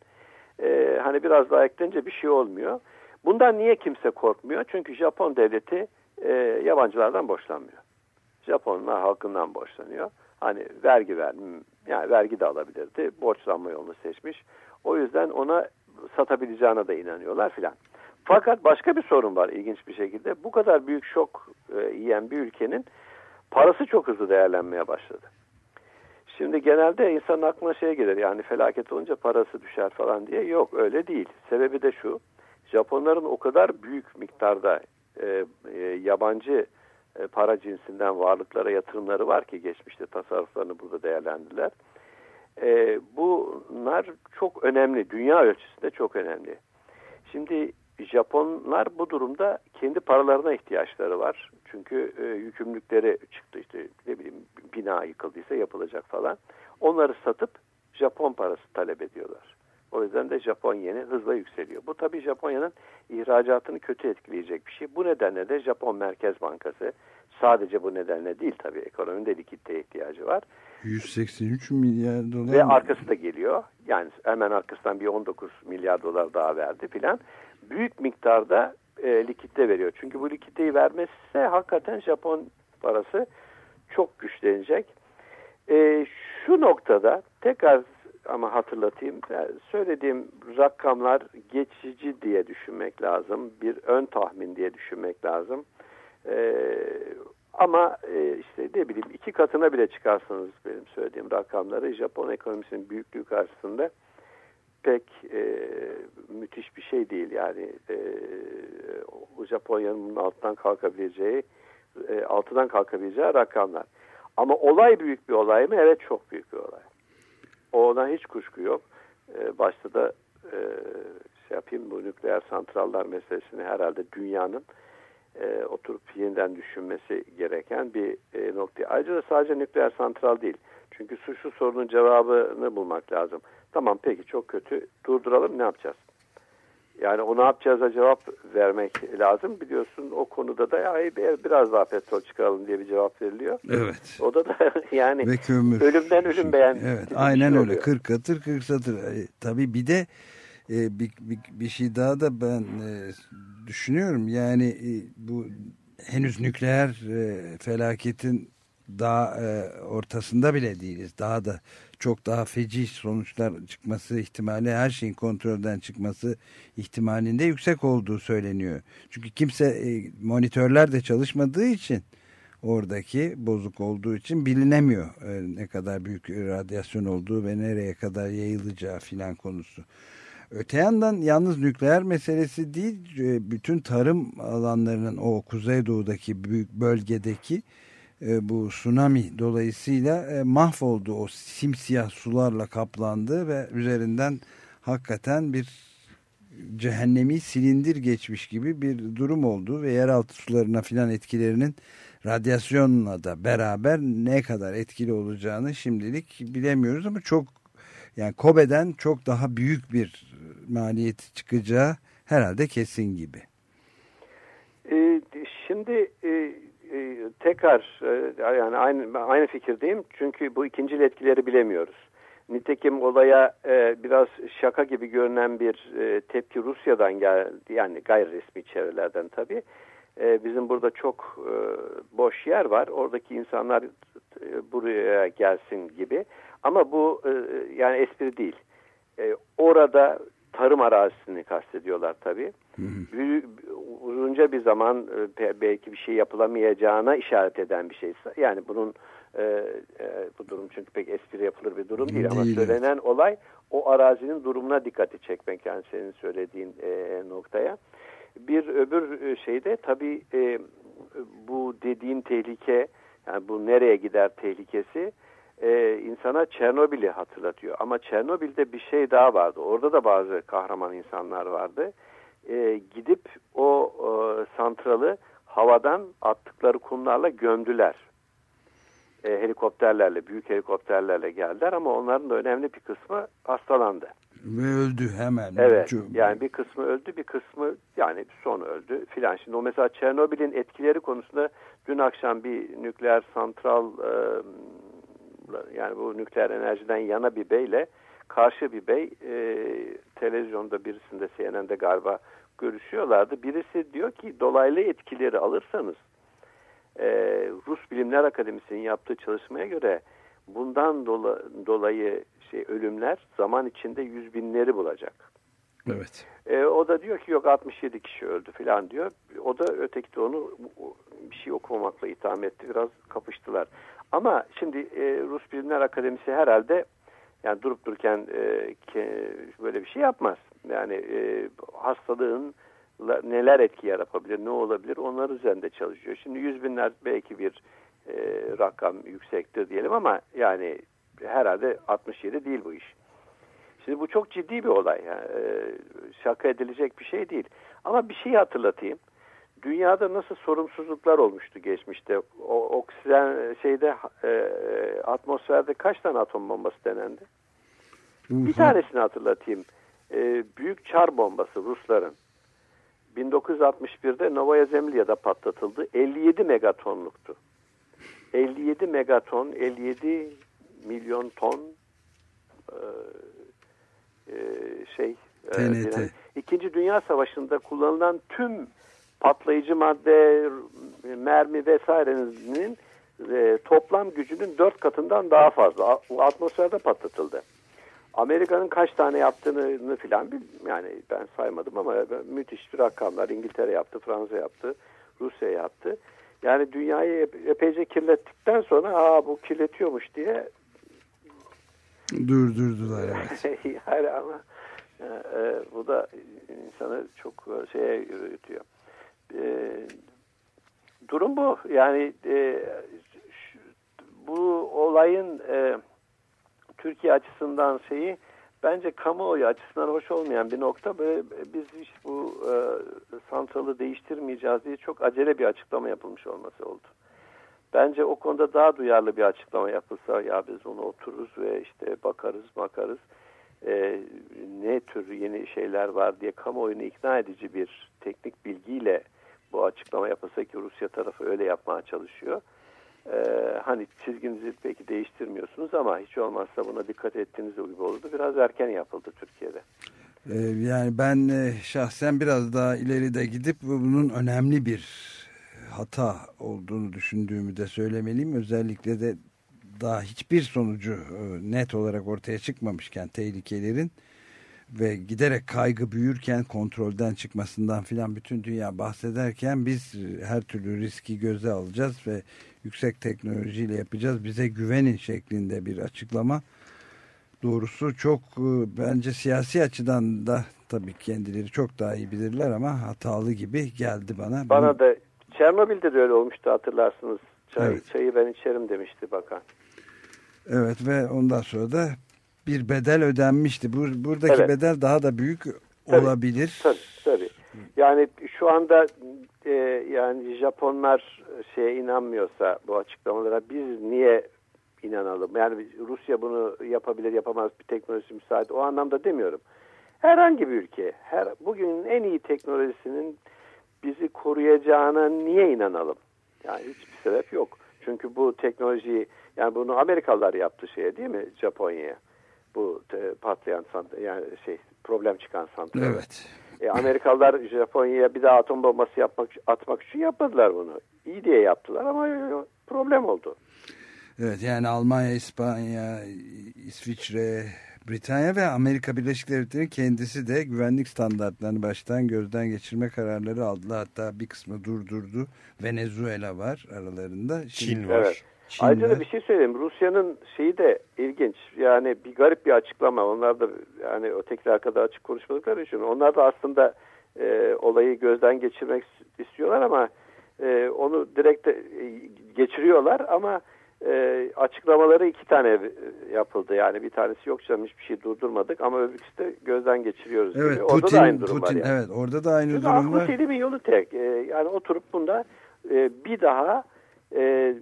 E, hani biraz daha eklenince bir şey olmuyor. Bundan niye kimse korkmuyor? Çünkü Japon devleti e, yabancılardan borçlanmıyor. Japonlar halkından borçlanıyor. Hani vergi ver, yani vergi de alabilirdi. Borçlanma yolunu seçmiş. O yüzden ona satabileceğine de inanıyorlar filan. Fakat başka bir sorun var ilginç bir şekilde. Bu kadar büyük şok e, yiyen bir ülkenin parası çok hızlı değerlenmeye başladı. Şimdi genelde insanın aklına şey gelir yani felaket olunca parası düşer falan diye. Yok öyle değil. Sebebi de şu. Japonların o kadar büyük miktarda e, e, yabancı e, para cinsinden varlıklara yatırımları var ki geçmişte tasarruflarını burada değerlendiler. E, bunlar çok önemli. Dünya ölçüsünde çok önemli. Şimdi Japonlar bu durumda kendi paralarına ihtiyaçları var. Çünkü e, yükümlülükleri çıktı işte ne bileyim bina yıkıldıysa yapılacak falan. Onları satıp Japon parası talep ediyorlar. O yüzden de Japon yeni hızla yükseliyor. Bu tabii Japonya'nın ihracatını kötü etkileyecek bir şey. Bu nedenle de Japon Merkez Bankası sadece bu nedenle değil tabii ekonominin de likidite ihtiyacı var. 183 milyar dolar. Ve arkası da geliyor. Yani hemen arkasından bir 19 milyar dolar daha verdi filan. Büyük miktarda e, likitte veriyor. Çünkü bu likiditeyi vermezse hakikaten Japon parası çok güçlenecek. E, şu noktada tekrar ama hatırlatayım. Yani söylediğim rakamlar geçici diye düşünmek lazım. Bir ön tahmin diye düşünmek lazım. Ee, ama e, işte ne bileyim iki katına bile çıkarsanız benim söylediğim rakamları Japon ekonomisinin büyüklüğü karşısında pek e, müthiş bir şey değil. Yani e, o Japonya'nın altından kalkabileceği e, altıdan kalkabileceği rakamlar. Ama olay büyük bir olay mı? Evet çok büyük bir olay. Ona hiç kuşku yok. E, başta da e, şey yapayım bu nükleer santrallar meselesini herhalde dünyanın e, oturup yeniden düşünmesi gereken bir e, nokta. Ayrıca da sadece nükleer santral değil. Çünkü suçlu sorunun cevabını bulmak lazım. Tamam peki çok kötü durduralım ne yapacağız? Yani o ne yapacağıza cevap vermek lazım. Biliyorsun o konuda da ya biraz daha petrol çıkaralım diye bir cevap veriliyor. Evet. O da da yani Ve kömür. ölümden ölüm beğen. Evet aynen öyle. 40 katır 40 satır. E, tabii bir de e, bir, bir, bir şey daha da ben e, düşünüyorum. Yani e, bu henüz nükleer e, felaketin daha e, ortasında bile değiliz. Daha da çok daha feci sonuçlar çıkması ihtimali her şeyin kontrolden çıkması ihtimalinde yüksek olduğu söyleniyor. Çünkü kimse e, monitörler de çalışmadığı için oradaki bozuk olduğu için bilinemiyor ne kadar büyük radyasyon olduğu ve nereye kadar yayılacağı filan konusu. Öte yandan yalnız nükleer meselesi değil e, bütün tarım alanlarının o kuzeydoğudaki büyük bölgedeki e, bu tsunami dolayısıyla e, mahvoldu. O simsiyah sularla kaplandı ve üzerinden hakikaten bir cehennemi silindir geçmiş gibi bir durum oldu ve yeraltı sularına filan etkilerinin radyasyonla da beraber ne kadar etkili olacağını şimdilik bilemiyoruz ama çok yani Kobe'den çok daha büyük bir maliyeti çıkacağı herhalde kesin gibi. Ee, şimdi e, e, tekrar e, yani aynı aynı fikirdeyim çünkü bu ikinci etkileri bilemiyoruz. Nitekim olaya biraz şaka gibi görünen bir tepki Rusya'dan geldi yani gayri resmi çevrelerden tabii. Bizim burada çok boş yer var. Oradaki insanlar buraya gelsin gibi. Ama bu yani espri değil. Orada tarım arazisini kastediyorlar tabii. Hı. Uzunca bir zaman e, belki bir şey yapılamayacağına işaret eden bir şey. Yani bunun e, e, bu durum çünkü pek espri yapılır bir durum değil, değil ama söylenen evet. olay o arazinin durumuna dikkati çekmek yani senin söylediğin e, noktaya. Bir öbür e, şeyde tabii e, bu dediğin tehlike yani bu nereye gider tehlikesi e, insana Çernobil'i hatırlatıyor. Ama Çernobil'de bir şey daha vardı. Orada da bazı kahraman insanlar vardı. E, gidip o e, santralı havadan attıkları kumlarla gömdüler. E, helikopterlerle, büyük helikopterlerle geldiler ama onların da önemli bir kısmı hastalandı. Ve öldü hemen. Evet. Çok... Yani bir kısmı öldü, bir kısmı yani son öldü filan. Şimdi o mesela Çernobil'in etkileri konusunda dün akşam bir nükleer santral e, yani bu nükleer enerjiden yana bir beyle karşı bir bey e, televizyonda birisinde CNN'de galiba görüşüyorlardı. Birisi diyor ki dolaylı etkileri alırsanız e, Rus Bilimler Akademisi'nin yaptığı çalışmaya göre bundan dola, dolayı şey ölümler zaman içinde yüz binleri bulacak. Evet. E, o da diyor ki yok 67 kişi öldü falan diyor. O da öteki de onu bir şey okumamakla itham etti. Biraz kapıştılar. Ama şimdi e, Rus Bilimler Akademisi herhalde yani durup dururken e, ke, böyle bir şey yapmaz. Yani e, hastalığın neler etki yaratabilir, ne olabilir onlar üzerinde çalışıyor. Şimdi yüz binler belki bir e, rakam yüksektir diyelim ama yani herhalde 67 değil bu iş. Şimdi bu çok ciddi bir olay. Yani, e, şaka edilecek bir şey değil. Ama bir şeyi hatırlatayım. Dünyada nasıl sorumsuzluklar olmuştu geçmişte? O oksijen şeyde e, atmosferde kaç tane atom bombası denendi? Bir tanesini hatırlatayım. E, büyük çar bombası Rusların 1961'de Novaya Zemlya'da patlatıldı. 57 megatonluktu. 57 megaton, 57 milyon ton e, e, şey TNT. Yani İkinci Dünya Savaşı'nda kullanılan tüm patlayıcı madde, mermi vesairenin e, toplam gücünün dört katından daha fazla. Atmosferde patlatıldı. Amerika'nın kaç tane yaptığını filan bil yani ben saymadım ama müthiş bir rakamlar. İngiltere yaptı, Fransa yaptı, Rusya yaptı. Yani dünyayı epeyce kirlettikten sonra aa bu kirletiyormuş diye Durdurdular evet. yani ama e, e, bu da insanı çok şeye yürütüyor. Durum bu. Yani e, bu olayın e, Türkiye açısından şeyi bence kamuoyu açısından hoş olmayan bir nokta ve biz hiç bu e, santralı değiştirmeyeceğiz diye çok acele bir açıklama yapılmış olması oldu. Bence o konuda daha duyarlı bir açıklama yapılsa ya biz onu otururuz ve işte bakarız bakarız e, ne tür yeni şeyler var diye kamuoyunu ikna edici bir teknik bilgiyle bu açıklama yapılsa ki Rusya tarafı öyle yapmaya çalışıyor. Ee, hani çizginizi peki değiştirmiyorsunuz ama hiç olmazsa buna dikkat ettiğiniz gibi olurdu. Biraz erken yapıldı Türkiye'de. Ee, yani ben e, şahsen biraz daha ileride gidip bunun önemli bir hata olduğunu düşündüğümü de söylemeliyim. Özellikle de daha hiçbir sonucu e, net olarak ortaya çıkmamışken tehlikelerin ve giderek kaygı büyürken kontrolden çıkmasından filan bütün dünya bahsederken biz her türlü riski göze alacağız ve yüksek teknolojiyle yapacağız. Bize güvenin şeklinde bir açıklama. Doğrusu çok e, bence siyasi açıdan da tabii kendileri çok daha iyi bilirler ama hatalı gibi geldi bana. Bana da Çernobil'de de öyle olmuştu hatırlarsınız. Çay, Evet. Çayı ben içerim demişti bakan. Evet ve ondan sonra da bir bedel ödenmişti. Bu, buradaki Evet. bedel daha da büyük Tabii, olabilir. Tabii tabii. Yani şu anda e, yani Japonlar şeye inanmıyorsa bu açıklamalara biz niye inanalım? Yani Rusya bunu yapabilir yapamaz bir teknolojisi müsait. O anlamda demiyorum. Herhangi bir ülke, her bugünün en iyi teknolojisinin bizi koruyacağına niye inanalım? Yani hiçbir sebep yok. Çünkü bu teknolojiyi yani bunu Amerikalılar yaptı şeye değil mi Japonya'ya? Bu e, patlayan yani şey problem çıkan santral. Evet. E, Amerikalılar Japonya'ya bir daha atom bombası yapmak atmak için yapmadılar bunu. İyi diye yaptılar ama problem oldu. Evet yani Almanya, İspanya, İsviçre, Britanya ve Amerika Birleşik Devletleri kendisi de güvenlik standartlarını baştan gözden geçirme kararları aldılar. Hatta bir kısmı durdurdu. Venezuela var aralarında. Şimdi- Çin var. Evet. Çin Ayrıca da bir şey söyleyeyim. Rusya'nın şeyi de ilginç. Yani bir garip bir açıklama. Onlar da yani ötekiler kadar açık konuşmadıkları için. Onlar da aslında e, olayı gözden geçirmek istiyorlar ama e, onu direkt de, e, geçiriyorlar ama e, açıklamaları iki tane e, yapıldı. Yani bir tanesi yok canım hiçbir şey durdurmadık ama öbürküsü de gözden geçiriyoruz. Evet gibi. Orada Putin, da aynı durum Putin var yani. evet orada da aynı Çünkü durum aklı var. selimin yolu tek. Ee, yani oturup bunda e, bir daha e,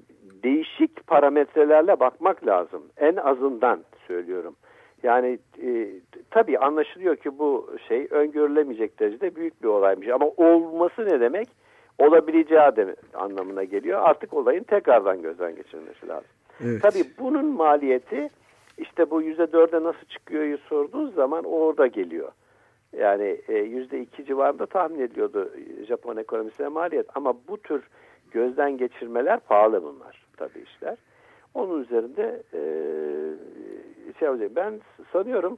değişik parametrelerle bakmak lazım. En azından söylüyorum. Yani e, tabii anlaşılıyor ki bu şey öngörülemeyecek derecede büyük bir olaymış. Ama olması ne demek? Olabileceği de anlamına geliyor. Artık olayın tekrardan gözden geçirilmesi lazım. Evet. Tabii bunun maliyeti işte bu yüzde dörde nasıl çıkıyor sorduğunuz zaman orada geliyor. Yani e, yüzde iki civarında tahmin ediliyordu Japon ekonomisine maliyet. Ama bu tür gözden geçirmeler pahalı bunlar tabii işler. Onun üzerinde e, şey olacak. Ben sanıyorum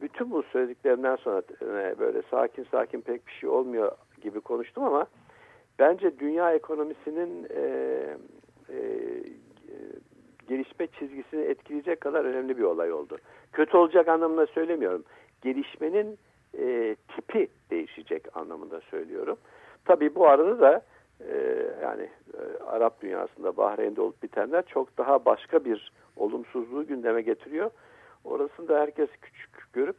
bütün bu söylediklerimden sonra e, böyle sakin sakin pek bir şey olmuyor gibi konuştum ama bence dünya ekonomisinin e, e, gelişme çizgisini etkileyecek kadar önemli bir olay oldu. Kötü olacak anlamında söylemiyorum. Gelişmenin e, tipi değişecek anlamında söylüyorum. Tabii bu arada da e, yani e, Arap dünyasında Bahreyn'de olup bitenler çok daha başka bir olumsuzluğu gündeme getiriyor. Orasını da herkes küçük görüp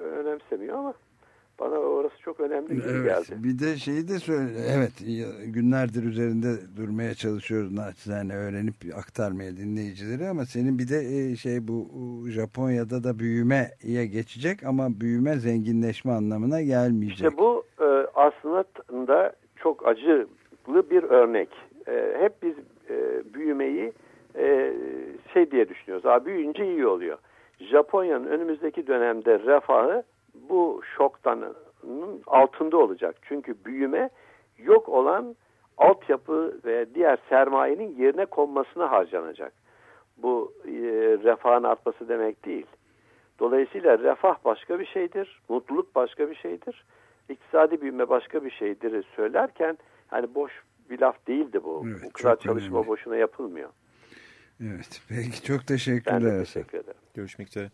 önemsemiyor ama bana orası çok önemli gibi Evet, geldi. bir de şeyi de söyle. Evet, günlerdir üzerinde durmaya çalışıyoruz naçizane öğrenip aktarmaya dinleyicileri ama senin bir de e, şey bu Japonya'da da büyümeye geçecek ama büyüme zenginleşme anlamına gelmeyecek. İşte bu e, aslında çok acılı bir örnek. E, hep biz e, büyümeyi e, şey diye düşünüyoruz. Abi büyüyünce iyi oluyor. Japonya'nın önümüzdeki dönemde refahı bu şoktanın altında olacak. Çünkü büyüme yok olan altyapı ve diğer sermayenin yerine konmasına harcanacak. Bu e, refahın artması demek değil. Dolayısıyla refah başka bir şeydir, mutluluk başka bir şeydir, iktisadi büyüme başka bir şeydir söylerken hani boş bir laf değildi bu. Evet, bu kadar çalışma önemli. boşuna yapılmıyor. Evet, peki çok Ben teşekkürler. de Hasan. teşekkür ederim. Görüşmek üzere.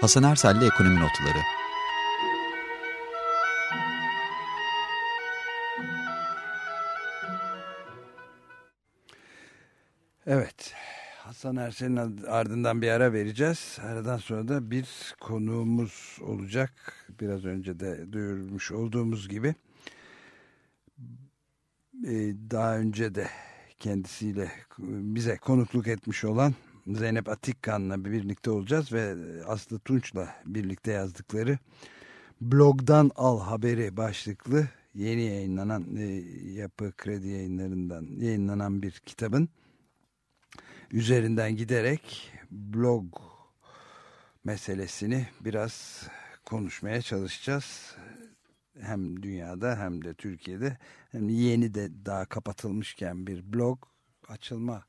Hasan Ersel'le Ekonomi Notları Evet. Hasan Ersen'in ardından bir ara vereceğiz. Aradan sonra da bir konuğumuz olacak. Biraz önce de duyurmuş olduğumuz gibi. Ee, Daha önce de kendisiyle bize konukluk etmiş olan Zeynep Atikkan'la birlikte olacağız ve Aslı Tunç'la birlikte yazdıkları blogdan al haberi başlıklı yeni yayınlanan e, yapı kredi yayınlarından yayınlanan bir kitabın üzerinden giderek blog meselesini biraz konuşmaya çalışacağız. Hem dünyada hem de Türkiye'de hem yeni de daha kapatılmışken bir blog açılma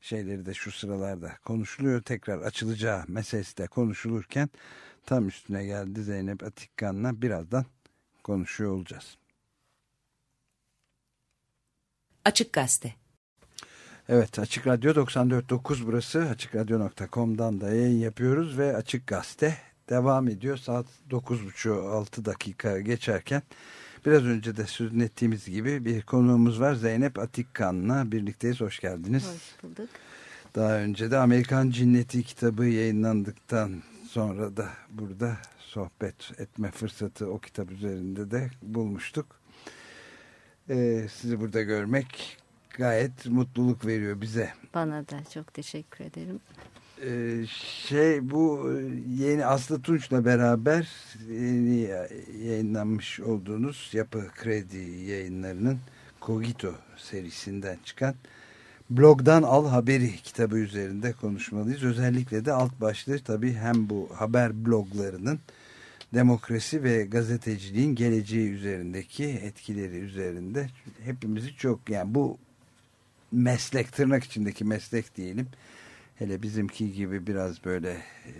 şeyleri de şu sıralarda konuşuluyor. Tekrar açılacağı meselesi de konuşulurken tam üstüne geldi Zeynep Atikkan'la birazdan konuşuyor olacağız. Açık Gazete. Evet Açık Radyo 94.9 burası. AçıkRadyo.com'dan da yayın yapıyoruz ve Açık Gazete devam ediyor. Saat 9.30-6 dakika geçerken biraz önce de sözünü ettiğimiz gibi bir konuğumuz var. Zeynep Atikkan'la birlikteyiz. Hoş geldiniz. Hoş bulduk. Daha önce de Amerikan Cinneti kitabı yayınlandıktan sonra da burada sohbet etme fırsatı o kitap üzerinde de bulmuştuk. Ee, sizi burada görmek gayet mutluluk veriyor bize. Bana da çok teşekkür ederim. Ee, şey bu yeni Aslı Tunç'la beraber yeni yayınlanmış olduğunuz Yapı Kredi yayınlarının Kogito serisinden çıkan Blogdan Al Haberi kitabı üzerinde konuşmalıyız. Özellikle de alt başlığı tabii hem bu haber bloglarının demokrasi ve gazeteciliğin geleceği üzerindeki etkileri üzerinde hepimizi çok yani bu meslek tırnak içindeki meslek diyelim hele bizimki gibi biraz böyle e,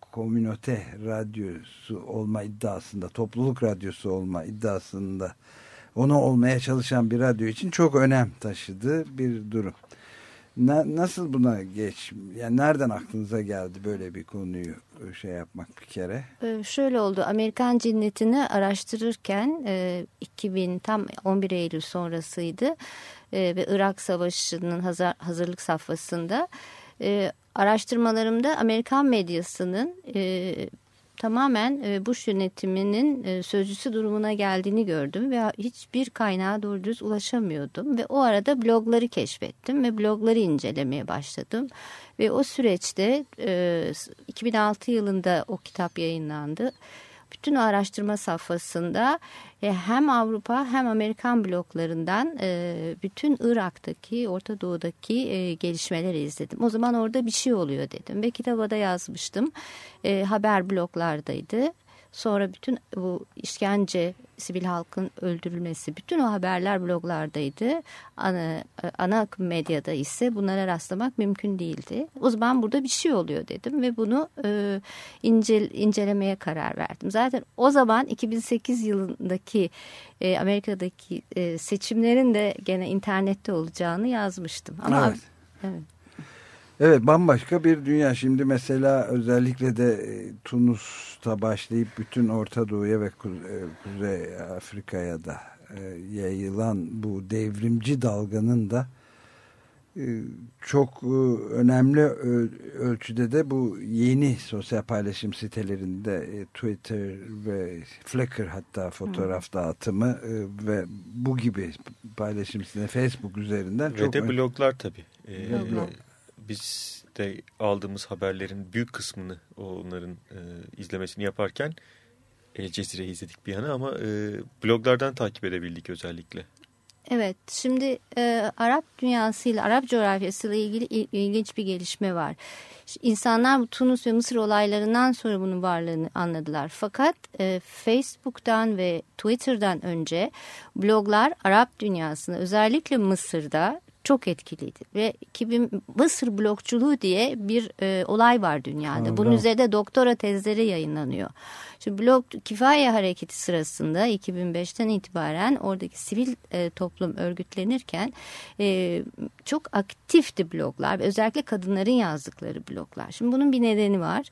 komünote radyosu olma iddiasında topluluk radyosu olma iddiasında onu olmaya çalışan bir radyo için çok önem taşıdığı bir durum. Na, nasıl buna geç? Yani nereden aklınıza geldi böyle bir konuyu şey yapmak bir kere? Ee, şöyle oldu. Amerikan cinnetini araştırırken e, 2000 tam 11 Eylül sonrasıydı e, ve Irak Savaşı'nın hazır, hazırlık safhasında e, araştırmalarımda Amerikan medyasının e, tamamen e, Bush yönetiminin e, sözcüsü durumuna geldiğini gördüm ve hiçbir kaynağa doğru düz ulaşamıyordum ve o arada blogları keşfettim ve blogları incelemeye başladım ve o süreçte e, 2006 yılında o kitap yayınlandı. Bütün araştırma safhasında e, hem Avrupa hem Amerikan bloklarından e, bütün Irak'taki, Orta Doğu'daki e, gelişmeleri izledim. O zaman orada bir şey oluyor dedim ve kitaba da yazmıştım. Haber bloklardaydı. Sonra bütün bu işkence, sivil halkın öldürülmesi, bütün o haberler bloglardaydı. Ana, ana akım medyada ise bunlara rastlamak mümkün değildi. O zaman burada bir şey oluyor dedim ve bunu e, incel, incelemeye karar verdim. Zaten o zaman 2008 yılındaki e, Amerika'daki e, seçimlerin de gene internette olacağını yazmıştım. Ama Evet. evet. Evet bambaşka bir dünya. Şimdi mesela özellikle de e, Tunus'ta başlayıp bütün Orta Doğu'ya ve e, Kuzey Afrika'ya da e, yayılan bu devrimci dalganın da çok önemli ölçüde de bu yeni sosyal paylaşım sitelerinde Twitter ve Flickr hatta fotoğraf hmm. dağıtımı ve bu gibi paylaşım siteleri Facebook üzerinden ve çok... Ve de bloglar tabii. Ee, biz de aldığımız haberlerin büyük kısmını onların e, izlemesini yaparken El Cezire'yi izledik bir yana ama e, bloglardan takip edebildik özellikle. Evet, şimdi e, Arap dünyasıyla, Arap coğrafyasıyla ilgili ilginç bir gelişme var. İnsanlar bu Tunus ve Mısır olaylarından sonra bunun varlığını anladılar. Fakat e, Facebook'tan ve Twitter'dan önce bloglar Arap dünyasında özellikle Mısır'da çok etkiliydi. Ve 2000 Mısır blokçuluğu diye bir e, olay var dünyada. Allah. Bunun üzerinde doktora tezleri yayınlanıyor. Şimdi blok kifaye hareketi sırasında 2005'ten itibaren oradaki sivil e, toplum örgütlenirken e, çok aktifti bloglar. Özellikle kadınların yazdıkları bloglar. Şimdi bunun bir nedeni var.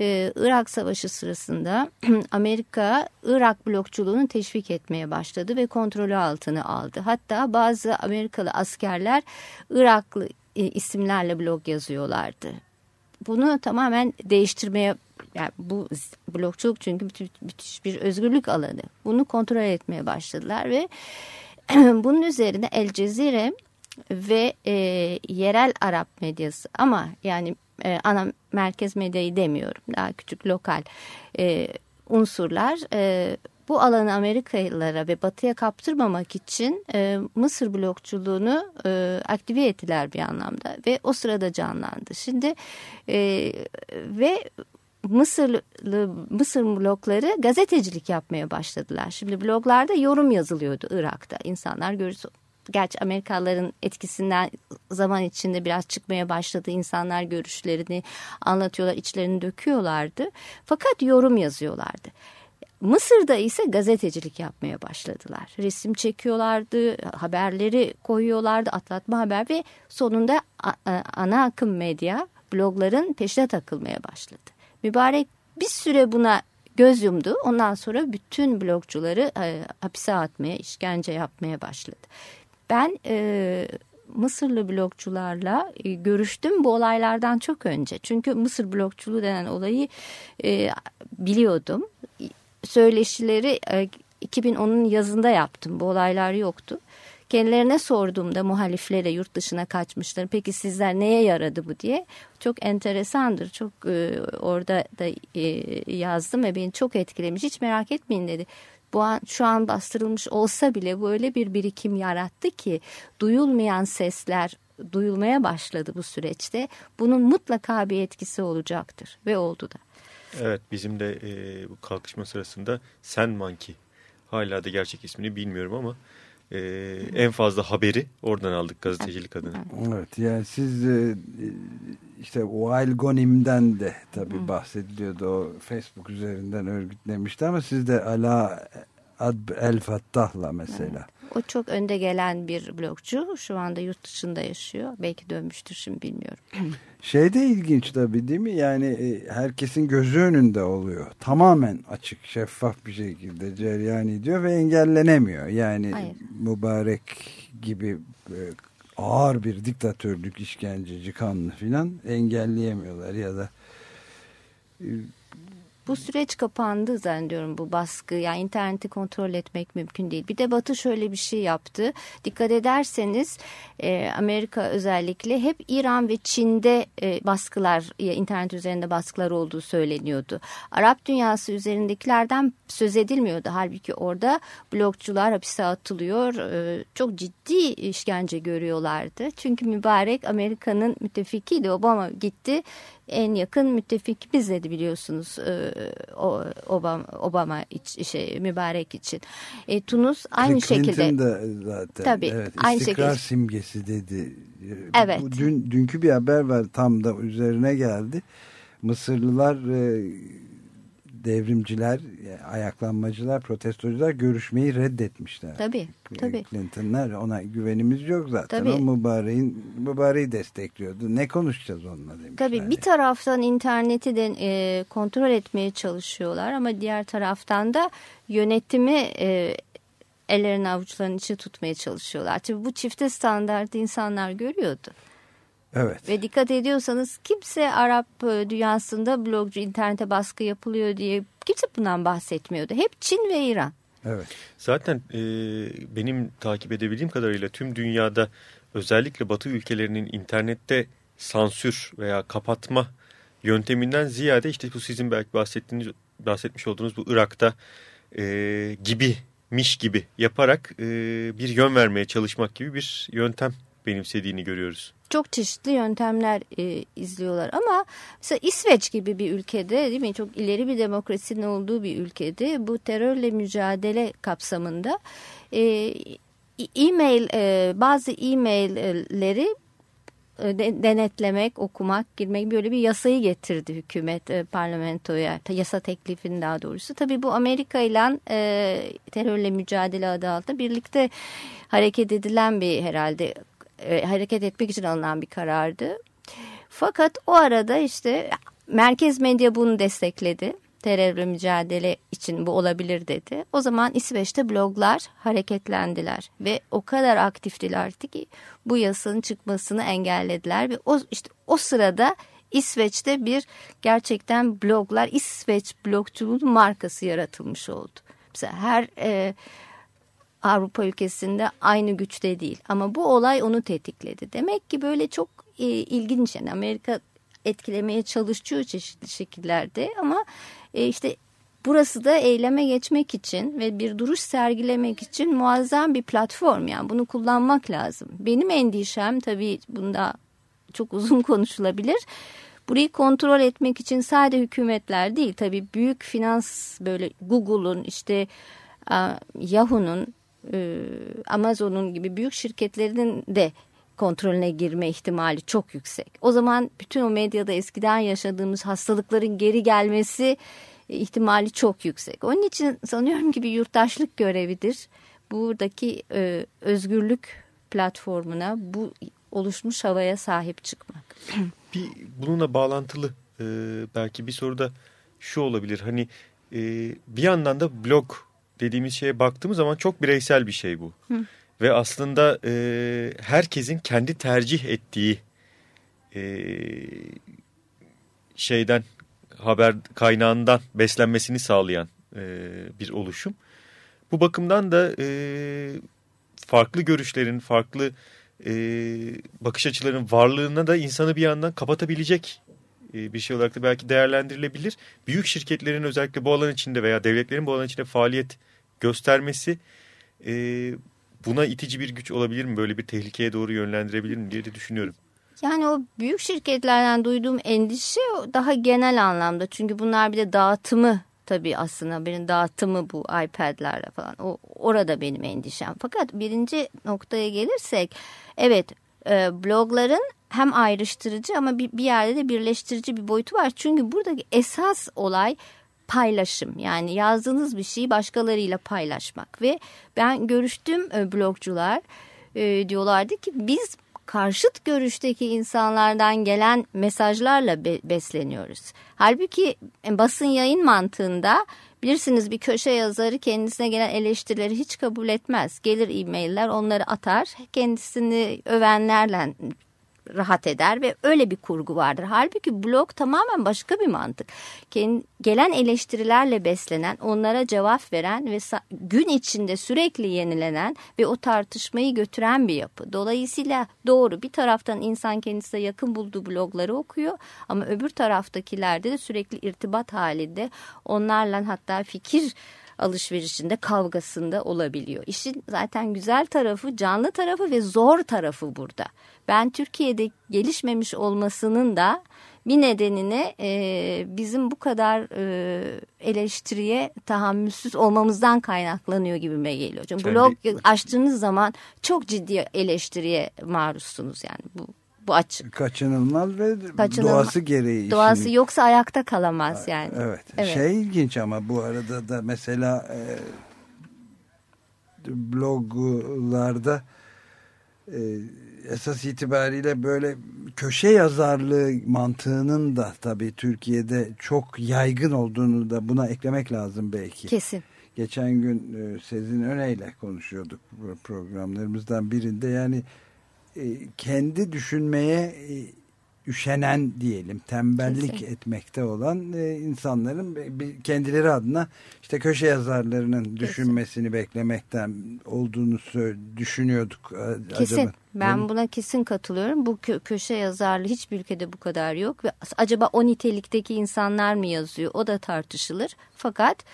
Ee, Irak Savaşı sırasında Amerika Irak blokçuluğunu teşvik etmeye başladı ve kontrolü altına aldı. Hatta bazı Amerikalı askerler Iraklı e, isimlerle blog yazıyorlardı. Bunu tamamen değiştirmeye yani bu blokçuluk çünkü müthiş bir özgürlük alanı. Bunu kontrol etmeye başladılar ve bunun üzerine El Cezire ve e, yerel Arap medyası ama yani e, ana merkez medyayı demiyorum daha küçük lokal e, unsurlar e, bu alanı Amerikalılara ve batıya kaptırmamak için e, Mısır blokçuluğunu e, aktive ettiler bir anlamda ve o sırada canlandı. Şimdi e, ve Mısırlı Mısır blokları gazetecilik yapmaya başladılar. Şimdi bloglarda yorum yazılıyordu Irak'ta. İnsanlar görüntü gerçi Amerikalıların etkisinden zaman içinde biraz çıkmaya başladı. İnsanlar görüşlerini anlatıyorlar, içlerini döküyorlardı. Fakat yorum yazıyorlardı. Mısır'da ise gazetecilik yapmaya başladılar. Resim çekiyorlardı, haberleri koyuyorlardı, atlatma haber ve sonunda ana akım medya blogların peşine takılmaya başladı. Mübarek bir süre buna göz yumdu. Ondan sonra bütün blogcuları e, hapise atmaya, işkence yapmaya başladı. Ben e, Mısırlı blokçularla e, görüştüm bu olaylardan çok önce. Çünkü Mısır blokçuluğu denen olayı e, biliyordum. Söyleşileri e, 2010'un yazında yaptım. Bu olaylar yoktu. Kendilerine sorduğumda muhaliflere yurt dışına kaçmışlar. Peki sizler neye yaradı bu diye. Çok enteresandır. Çok e, orada da e, yazdım ve beni çok etkilemiş. Hiç merak etmeyin dedi bu an, şu an bastırılmış olsa bile böyle bir birikim yarattı ki duyulmayan sesler duyulmaya başladı bu süreçte. Bunun mutlaka bir etkisi olacaktır ve oldu da. Evet bizim de e, bu kalkışma sırasında Sen Monkey hala da gerçek ismini bilmiyorum ama e, en fazla haberi oradan aldık gazetecilik adına. Evet yani siz e, işte Wael Gonim'den de tabii bahsediliyordu. O Facebook üzerinden örgütlemişti ama siz de Ala Adb El Fattah'la mesela. O çok önde gelen bir blogcu. Şu anda yurt dışında yaşıyor. Belki dönmüştür şimdi bilmiyorum. Şey de ilginç tabii değil mi? Yani e, herkesin gözü önünde oluyor. Tamamen açık, şeffaf bir şekilde cereyan ediyor ve engellenemiyor. Yani Hayır. mübarek gibi e, ağır bir diktatörlük, işkenceci, kanlı filan engelleyemiyorlar ya da e, bu süreç kapandı zannediyorum bu baskı. Yani interneti kontrol etmek mümkün değil. Bir de Batı şöyle bir şey yaptı. Dikkat ederseniz e, Amerika özellikle hep İran ve Çin'de e, baskılar, internet üzerinde baskılar olduğu söyleniyordu. Arap dünyası üzerindekilerden söz edilmiyordu. Halbuki orada blogcular hapise atılıyor. E, çok ciddi işkence görüyorlardı. Çünkü mübarek Amerika'nın müttefikiydi. Obama gitti en yakın müttefikimiz dedi biliyorsunuz e, Obama, Obama iç, şey, mübarek için. E, Tunus aynı Clinton şekilde. Clinton zaten. Tabii, evet, aynı şekilde. simgesi dedi. Evet. Bu, dün, dünkü bir haber var tam da üzerine geldi. Mısırlılar e, devrimciler, ayaklanmacılar, protestocular görüşmeyi reddetmişler. Tabii, tabii. Clinton'lar ona güvenimiz yok zaten. Tabii. O mübareğin, mübareği destekliyordu. Ne konuşacağız onunla demişler. Tabii bir taraftan interneti de e, kontrol etmeye çalışıyorlar ama diğer taraftan da yönetimi e, ellerini avuçlarının içi tutmaya çalışıyorlar. Tabii bu çifte standart insanlar görüyordu. Evet. Ve dikkat ediyorsanız kimse Arap e, dünyasında blogcu internete baskı yapılıyor diye kimse bundan bahsetmiyordu. Hep Çin ve İran. Evet. Zaten e, benim takip edebildiğim kadarıyla tüm dünyada özellikle Batı ülkelerinin internette sansür veya kapatma yönteminden ziyade işte bu sizin belki bahsettiğiniz bahsetmiş olduğunuz bu Irak'ta e, gibi miş gibi yaparak e, bir yön vermeye çalışmak gibi bir yöntem benimsediğini görüyoruz. Çok çeşitli yöntemler e, izliyorlar ama mesela İsveç gibi bir ülkede değil mi çok ileri bir demokrasinin olduğu bir ülkede bu terörle mücadele kapsamında e, e-mail e, bazı e-mailleri e, denetlemek, okumak, girmek böyle bir yasayı getirdi hükümet e, parlamentoya. Yasa teklifini daha doğrusu. Tabii bu Amerika ile terörle mücadele adı altında birlikte hareket edilen bir herhalde e, hareket etmek için alınan bir karardı. Fakat o arada işte merkez medya bunu destekledi terörle mücadele için bu olabilir dedi. O zaman İsveç'te bloglar hareketlendiler ve o kadar aktiftilerdi ki bu yasanın çıkmasını engellediler ve o işte o sırada İsveç'te bir gerçekten bloglar İsveç blogculuğun markası yaratılmış oldu. Mesela her e, Avrupa ülkesinde aynı güçte değil ama bu olay onu tetikledi. Demek ki böyle çok e, ilginç yani Amerika etkilemeye çalışıyor çeşitli şekillerde ama e, işte burası da eyleme geçmek için ve bir duruş sergilemek için muazzam bir platform yani bunu kullanmak lazım. Benim endişem tabii bunda çok uzun konuşulabilir. Burayı kontrol etmek için sadece hükümetler değil tabii büyük finans böyle Google'un işte Yahoo'nun Amazon'un gibi büyük şirketlerin de kontrolüne girme ihtimali çok yüksek. O zaman bütün o medyada eskiden yaşadığımız hastalıkların geri gelmesi e, ihtimali çok yüksek. Onun için sanıyorum ki bir yurttaşlık görevidir. Buradaki e, özgürlük platformuna bu oluşmuş havaya sahip çıkmak. Bir bununla bağlantılı e, belki bir soru da şu olabilir. Hani e, bir yandan da blog dediğimiz şeye baktığımız zaman çok bireysel bir şey bu. Hı ve aslında e, herkesin kendi tercih ettiği e, şeyden haber kaynağından beslenmesini sağlayan e, bir oluşum. Bu bakımdan da e, farklı görüşlerin, farklı e, bakış açılarının varlığına da insanı bir yandan kapatabilecek bir şey olarak da belki değerlendirilebilir. Büyük şirketlerin özellikle bu alan içinde veya devletlerin bu alan içinde faaliyet göstermesi e, buna itici bir güç olabilir mi? Böyle bir tehlikeye doğru yönlendirebilir mi diye de düşünüyorum. Yani o büyük şirketlerden duyduğum endişe daha genel anlamda. Çünkü bunlar bir de dağıtımı tabii aslında benim dağıtımı bu iPad'lerle falan. O orada benim endişem. Fakat birinci noktaya gelirsek evet e, blogların hem ayrıştırıcı ama bir, bir yerde de birleştirici bir boyutu var. Çünkü buradaki esas olay paylaşım yani yazdığınız bir şeyi başkalarıyla paylaşmak ve ben görüştüğüm e, blogcular e, diyorlardı ki biz karşıt görüşteki insanlardan gelen mesajlarla be besleniyoruz. Halbuki e, basın yayın mantığında bilirsiniz bir köşe yazarı kendisine gelen eleştirileri hiç kabul etmez. Gelir e-mailler onları atar kendisini övenlerle rahat eder ve öyle bir kurgu vardır. Halbuki blog tamamen başka bir mantık. Gelen eleştirilerle beslenen, onlara cevap veren ve gün içinde sürekli yenilenen ve o tartışmayı götüren bir yapı. Dolayısıyla doğru bir taraftan insan kendisine yakın bulduğu blogları okuyor ama öbür taraftakilerde de sürekli irtibat halinde onlarla hatta fikir alışverişinde kavgasında olabiliyor. İşin zaten güzel tarafı canlı tarafı ve zor tarafı burada. Ben Türkiye'de gelişmemiş olmasının da bir nedenini e, bizim bu kadar e, eleştiriye tahammülsüz olmamızdan kaynaklanıyor gibime geliyor. Çünkü blog açtığınız zaman çok ciddi eleştiriye maruzsunuz yani bu bu açık. Kaçınılmaz ve Kaçınılmaz. doğası gereği. Doğası şimdi. yoksa ayakta kalamaz yani. Evet. evet. Şey ilginç ama bu arada da mesela e, bloglarda e, esas itibariyle böyle köşe yazarlığı mantığının da tabii Türkiye'de çok yaygın olduğunu da buna eklemek lazım belki. Kesin. geçen gün e, Sezin Öne'yle konuşuyorduk programlarımızdan birinde. Yani kendi düşünmeye e, üşenen diyelim tembellik Kesin. etmekte olan e, insanların kendileri adına işte köşe yazarlarının Kesin. düşünmesini beklemekten olduğunu düşünüyorduk. Kesin acaba. ben buna kesin katılıyorum. Bu kö köşe yazarlığı hiçbir ülkede bu kadar yok ve acaba o nitelikteki insanlar mı yazıyor o da tartışılır. Fakat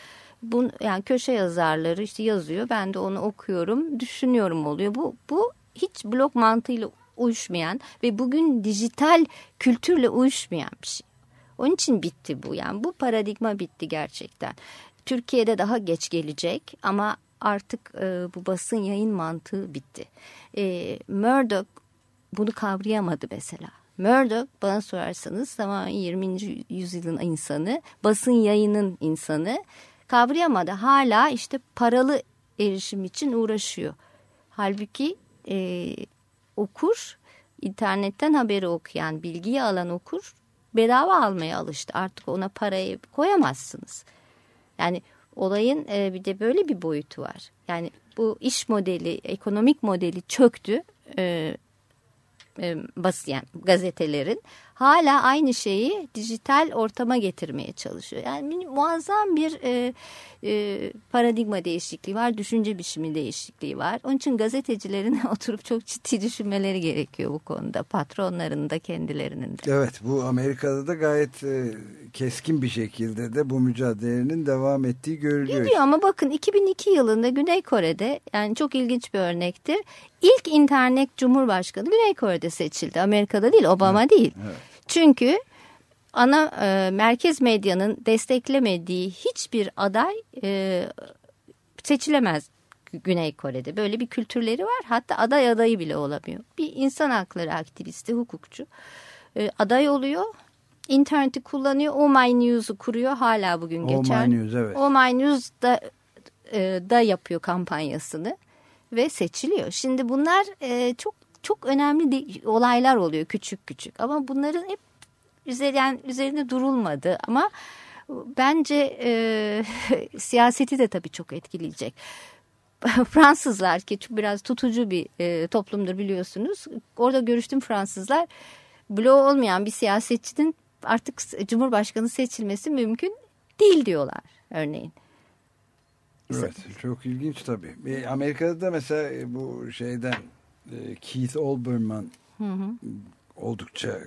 bu yani köşe yazarları işte yazıyor ben de onu okuyorum düşünüyorum oluyor. Bu bu hiç blok mantığıyla uyuşmayan ve bugün dijital kültürle uyuşmayan bir şey. Onun için bitti bu yani bu paradigma bitti gerçekten. Türkiye'de daha geç gelecek ama artık e, bu basın yayın mantığı bitti. E, Murdoch bunu kavrayamadı mesela. Murdoch bana sorarsanız tamamen 20. yüzyılın insanı, basın yayının insanı kavrayamadı. Hala işte paralı erişim için uğraşıyor. Halbuki e, okur, internetten haberi okuyan, bilgiyi alan okur bedava almaya alıştı. Artık ona parayı koyamazsınız. Yani olayın e, bir de böyle bir boyutu var. Yani bu iş modeli, ekonomik modeli çöktü. E, e, bas yani gazetelerin hala aynı şeyi dijital ortama getirmeye çalışıyor. Yani muazzam bir e, e, paradigma değişikliği var, düşünce biçimi değişikliği var. Onun için gazetecilerin oturup çok ciddi düşünmeleri gerekiyor bu konuda. Patronların da kendilerinin de. Evet bu Amerika'da da gayet e, keskin bir şekilde de bu mücadelenin devam ettiği görülüyor. Gidiyor ama bakın 2002 yılında Güney Kore'de yani çok ilginç bir örnektir. İlk internet cumhurbaşkanı Güney Kore'de seçildi. Amerika'da değil Obama evet. değil. Evet. Çünkü ana e, merkez medyanın desteklemediği hiçbir aday e, seçilemez Güney Kore'de. Böyle bir kültürleri var. Hatta aday adayı bile olamıyor. Bir insan hakları aktivisti, hukukçu e, aday oluyor. İnterneti kullanıyor. Oh My News'u kuruyor. Hala bugün oh geçer. My News, evet. Oh My News da, e, da yapıyor kampanyasını ve seçiliyor. Şimdi bunlar e, çok çok önemli olaylar oluyor küçük küçük ama bunların hep üzeri, yani üzerinde durulmadı ama bence e, siyaseti de tabii çok etkileyecek. Fransızlar ki biraz tutucu bir e, toplumdur biliyorsunuz. Orada görüştüm Fransızlar bloğu olmayan bir siyasetçinin artık Cumhurbaşkanı seçilmesi mümkün değil diyorlar örneğin. Evet çok ilginç tabii. Amerika'da da mesela bu şeyden e, Keith Olbermann hı hı. oldukça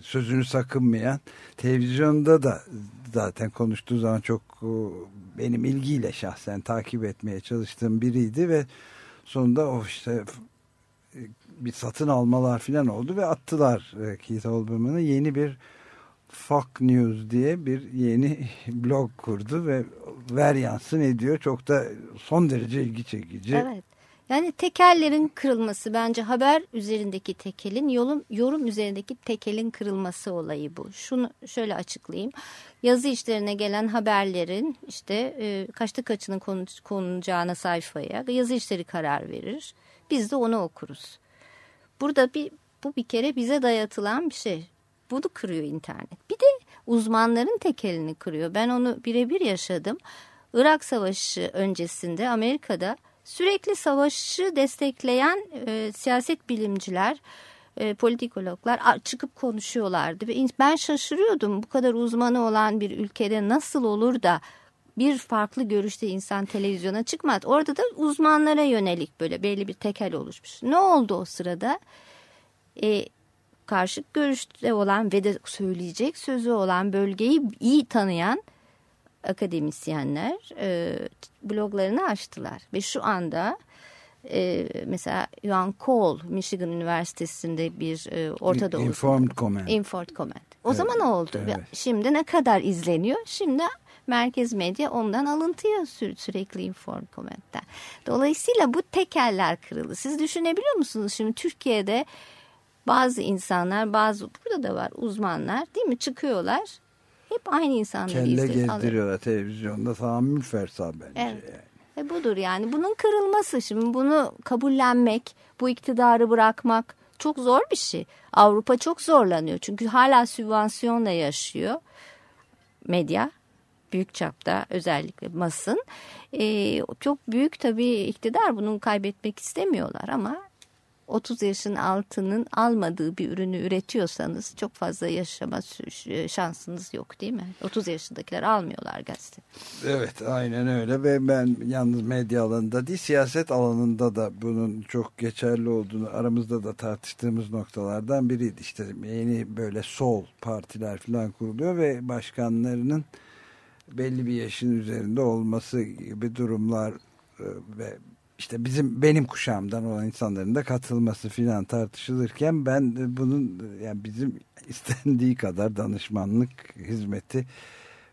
sözünü sakınmayan televizyonda da zaten konuştuğu zaman çok e, benim ilgiyle şahsen takip etmeye çalıştığım biriydi ve sonunda o işte e, bir satın almalar falan oldu ve attılar Keith Olbermann'ı yeni bir Fox News diye bir yeni blog kurdu ve ver yansın ediyor. Çok da son derece ilgi çekici. Evet. Yani tekellerin kırılması bence haber üzerindeki tekelin yorum, yorum üzerindeki tekelin kırılması olayı bu. Şunu şöyle açıklayayım. Yazı işlerine gelen haberlerin işte e, kaçta kaçının konulacağına sayfaya yazı işleri karar verir. Biz de onu okuruz. Burada bir bu bir kere bize dayatılan bir şey. Bunu kırıyor internet. Bir de uzmanların tekelini kırıyor. Ben onu birebir yaşadım. Irak Savaşı öncesinde Amerika'da sürekli savaşı destekleyen e, siyaset bilimciler, e, politikologlar çıkıp konuşuyorlardı. Ve ben şaşırıyordum bu kadar uzmanı olan bir ülkede nasıl olur da bir farklı görüşte insan televizyona çıkmaz. Orada da uzmanlara yönelik böyle belli bir tekel oluşmuş. Ne oldu o sırada? E, karşıt görüşte olan ve de söyleyecek sözü olan bölgeyi iyi tanıyan akademisyenler e, bloglarını açtılar ve şu anda e, mesela Yuan Cole Michigan Üniversitesi'nde bir e, Orta Doğu Informed Comment. Informed Comment. O evet, zaman oldu. Evet. Şimdi ne kadar izleniyor? Şimdi merkez medya ondan alıntıya sü sürekli Informed Comment'ten. Dolayısıyla bu tekeller kırıldı. Siz düşünebiliyor musunuz? Şimdi Türkiye'de bazı insanlar, bazı burada da var uzmanlar değil mi? Çıkıyorlar hep aynı insanları Kelle gezdiriyorlar alır. televizyonda tahammül fersa bence. Evet. Yani. E budur yani bunun kırılması şimdi bunu kabullenmek bu iktidarı bırakmak çok zor bir şey. Avrupa çok zorlanıyor çünkü hala sübvansiyonla yaşıyor medya büyük çapta özellikle basın. E, çok büyük tabii iktidar bunu kaybetmek istemiyorlar ama 30 yaşın altının almadığı bir ürünü üretiyorsanız çok fazla yaşama şansınız yok değil mi? 30 yaşındakiler almıyorlar gazete. Evet aynen öyle ve ben yalnız medya alanında değil siyaset alanında da bunun çok geçerli olduğunu aramızda da tartıştığımız noktalardan biriydi. İşte yeni böyle sol partiler falan kuruluyor ve başkanlarının belli bir yaşın üzerinde olması gibi durumlar e, ve işte bizim benim kuşağımdan olan insanların da katılması filan tartışılırken ben bunun yani bizim istendiği kadar danışmanlık hizmeti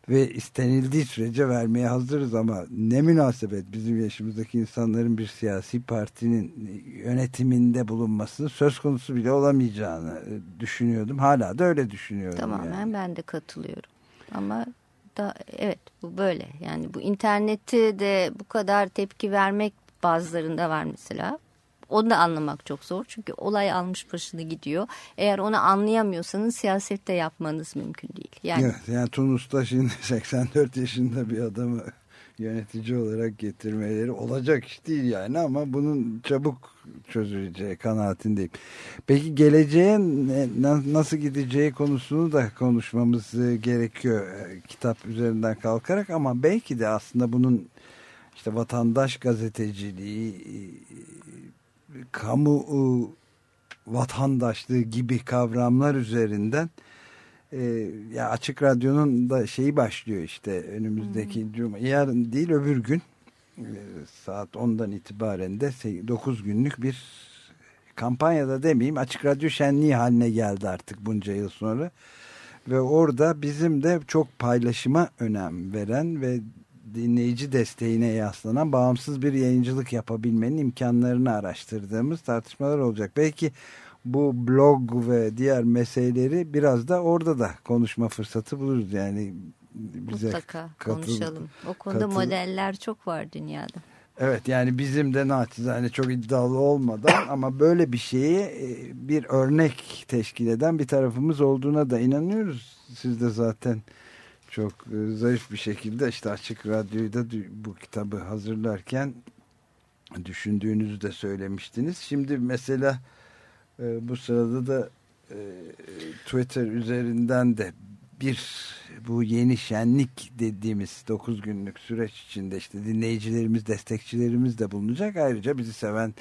ve istenildiği sürece vermeye hazırız ama ne münasebet bizim yaşımızdaki insanların bir siyasi partinin yönetiminde bulunmasının söz konusu bile olamayacağını düşünüyordum. Hala da öyle düşünüyorum. Tamamen yani. ben de katılıyorum. Ama da evet bu böyle. Yani bu interneti de bu kadar tepki vermek bazılarında var mesela. Onu da anlamak çok zor. Çünkü olay almış başını gidiyor. Eğer onu anlayamıyorsanız siyasette yapmanız mümkün değil. Yani, evet, yani Tunus'ta şimdi 84 yaşında bir adamı yönetici olarak getirmeleri olacak iş değil yani ama bunun çabuk çözüleceği kanaatindeyim. Peki geleceğe nasıl gideceği konusunu da konuşmamız gerekiyor e, kitap üzerinden kalkarak ama belki de aslında bunun işte vatandaş gazeteciliği, e, kamu e, vatandaşlığı gibi kavramlar üzerinden e, ya açık radyonun da şeyi başlıyor işte önümüzdeki hmm. cuma yarın değil öbür gün saat 10'dan itibaren de 9 günlük bir kampanyada demeyeyim açık radyo şenliği haline geldi artık bunca yıl sonra ve orada bizim de çok paylaşıma önem veren ve dinleyici desteğine yaslanan bağımsız bir yayıncılık yapabilmenin imkanlarını araştırdığımız tartışmalar olacak. Belki bu blog ve diğer meseleleri biraz da orada da konuşma fırsatı buluruz. Yani bize Mutlaka katıl, konuşalım. O konuda katıl, modeller çok var dünyada. Evet yani bizim de naçizane çok iddialı olmadan ama böyle bir şeyi e, bir örnek teşkil eden bir tarafımız olduğuna da inanıyoruz. Siz de zaten çok e, zayıf bir şekilde işte Açık Radyo'yu da bu kitabı hazırlarken düşündüğünüzü de söylemiştiniz. Şimdi mesela e, bu sırada da e, Twitter üzerinden de bir bu yeni şenlik dediğimiz 9 günlük süreç içinde işte dinleyicilerimiz, destekçilerimiz de bulunacak. Ayrıca bizi seven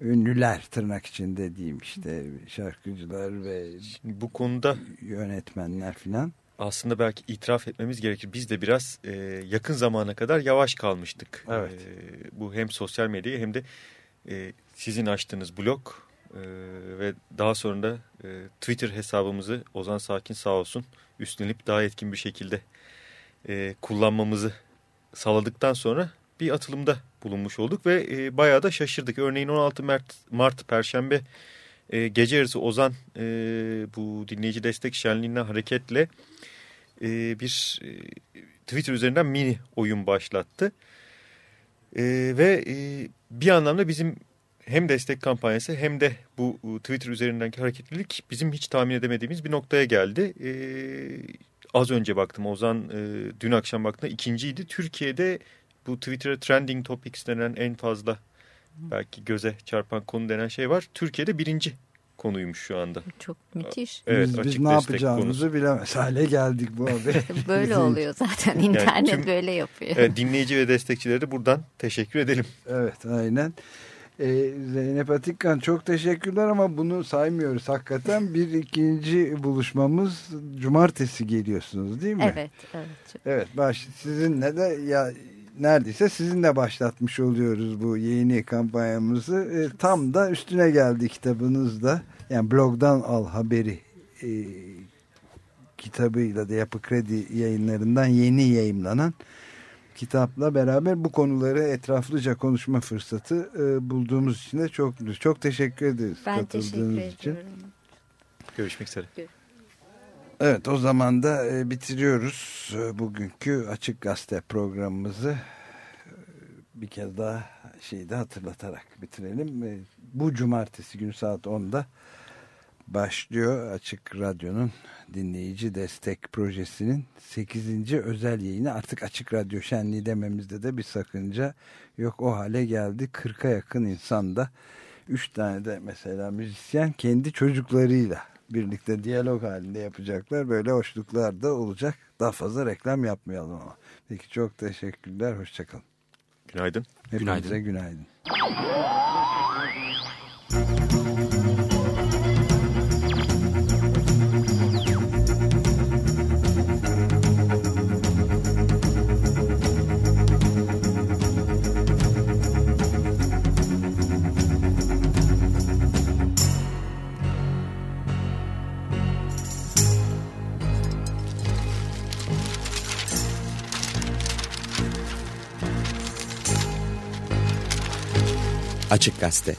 ünlüler tırnak içinde diyeyim işte şarkıcılar ve bu konuda yönetmenler filan aslında belki itiraf etmemiz gerekir. Biz de biraz e, yakın zamana kadar yavaş kalmıştık. Evet. E, bu hem sosyal medyayı hem de e, sizin açtığınız blog e, ve daha sonra da e, Twitter hesabımızı Ozan Sakin sağ olsun üstlenip daha etkin bir şekilde e, kullanmamızı sağladıktan sonra bir atılımda bulunmuş olduk ve e, bayağı da şaşırdık. Örneğin 16 Mart, Mart Perşembe e, gece yarısı Ozan e, bu dinleyici destek şenliğinden hareketle e, bir e, Twitter üzerinden mini oyun başlattı. E, ve e, bir anlamda bizim hem destek kampanyası hem de bu Twitter üzerindeki hareketlilik bizim hiç tahmin edemediğimiz bir noktaya geldi. E, az önce baktım Ozan e, dün akşam baktığımda ikinciydi. Türkiye'de bu Twitter'a trending topics denen en fazla belki göze çarpan konu denen şey var. Türkiye'de birinci konuymuş şu anda. Çok müthiş. Evet, biz, biz ne yapacağımızı konusu. bilemez hale geldik bu abi. böyle oluyor zaten internet yani tüm, böyle yapıyor. Evet, dinleyici ve destekçileri de buradan teşekkür edelim. Evet aynen. Ee, Zeynep Atikkan çok teşekkürler ama bunu saymıyoruz hakikaten. Bir ikinci buluşmamız cumartesi geliyorsunuz değil mi? Evet. Evet, evet baş, sizinle de ya neredeyse sizinle başlatmış oluyoruz bu yeni kampanyamızı. E, tam da üstüne geldi kitabınızda. Yani blogdan al haberi e, kitabıyla da Yapı Kredi yayınlarından yeni yayımlanan kitapla beraber bu konuları etraflıca konuşma fırsatı e, bulduğumuz için de çok çok teşekkür ederiz. Ben teşekkür için. Görüşmek üzere. Evet o zaman da e, bitiriyoruz e, bugünkü Açık Gazete programımızı. E, bir kez daha şeyi de hatırlatarak bitirelim. Bu cumartesi günü saat 10'da başlıyor Açık Radyo'nun dinleyici destek projesinin 8. özel yayını artık Açık Radyo Şenliği dememizde de bir sakınca yok o hale geldi 40'a yakın insan da 3 tane de mesela müzisyen kendi çocuklarıyla birlikte diyalog halinde yapacaklar böyle hoşluklar da olacak daha fazla reklam yapmayalım ama peki çok teşekkürler hoşçakalın Günaydın. Hepinize günaydın. günaydın. Açık Gazete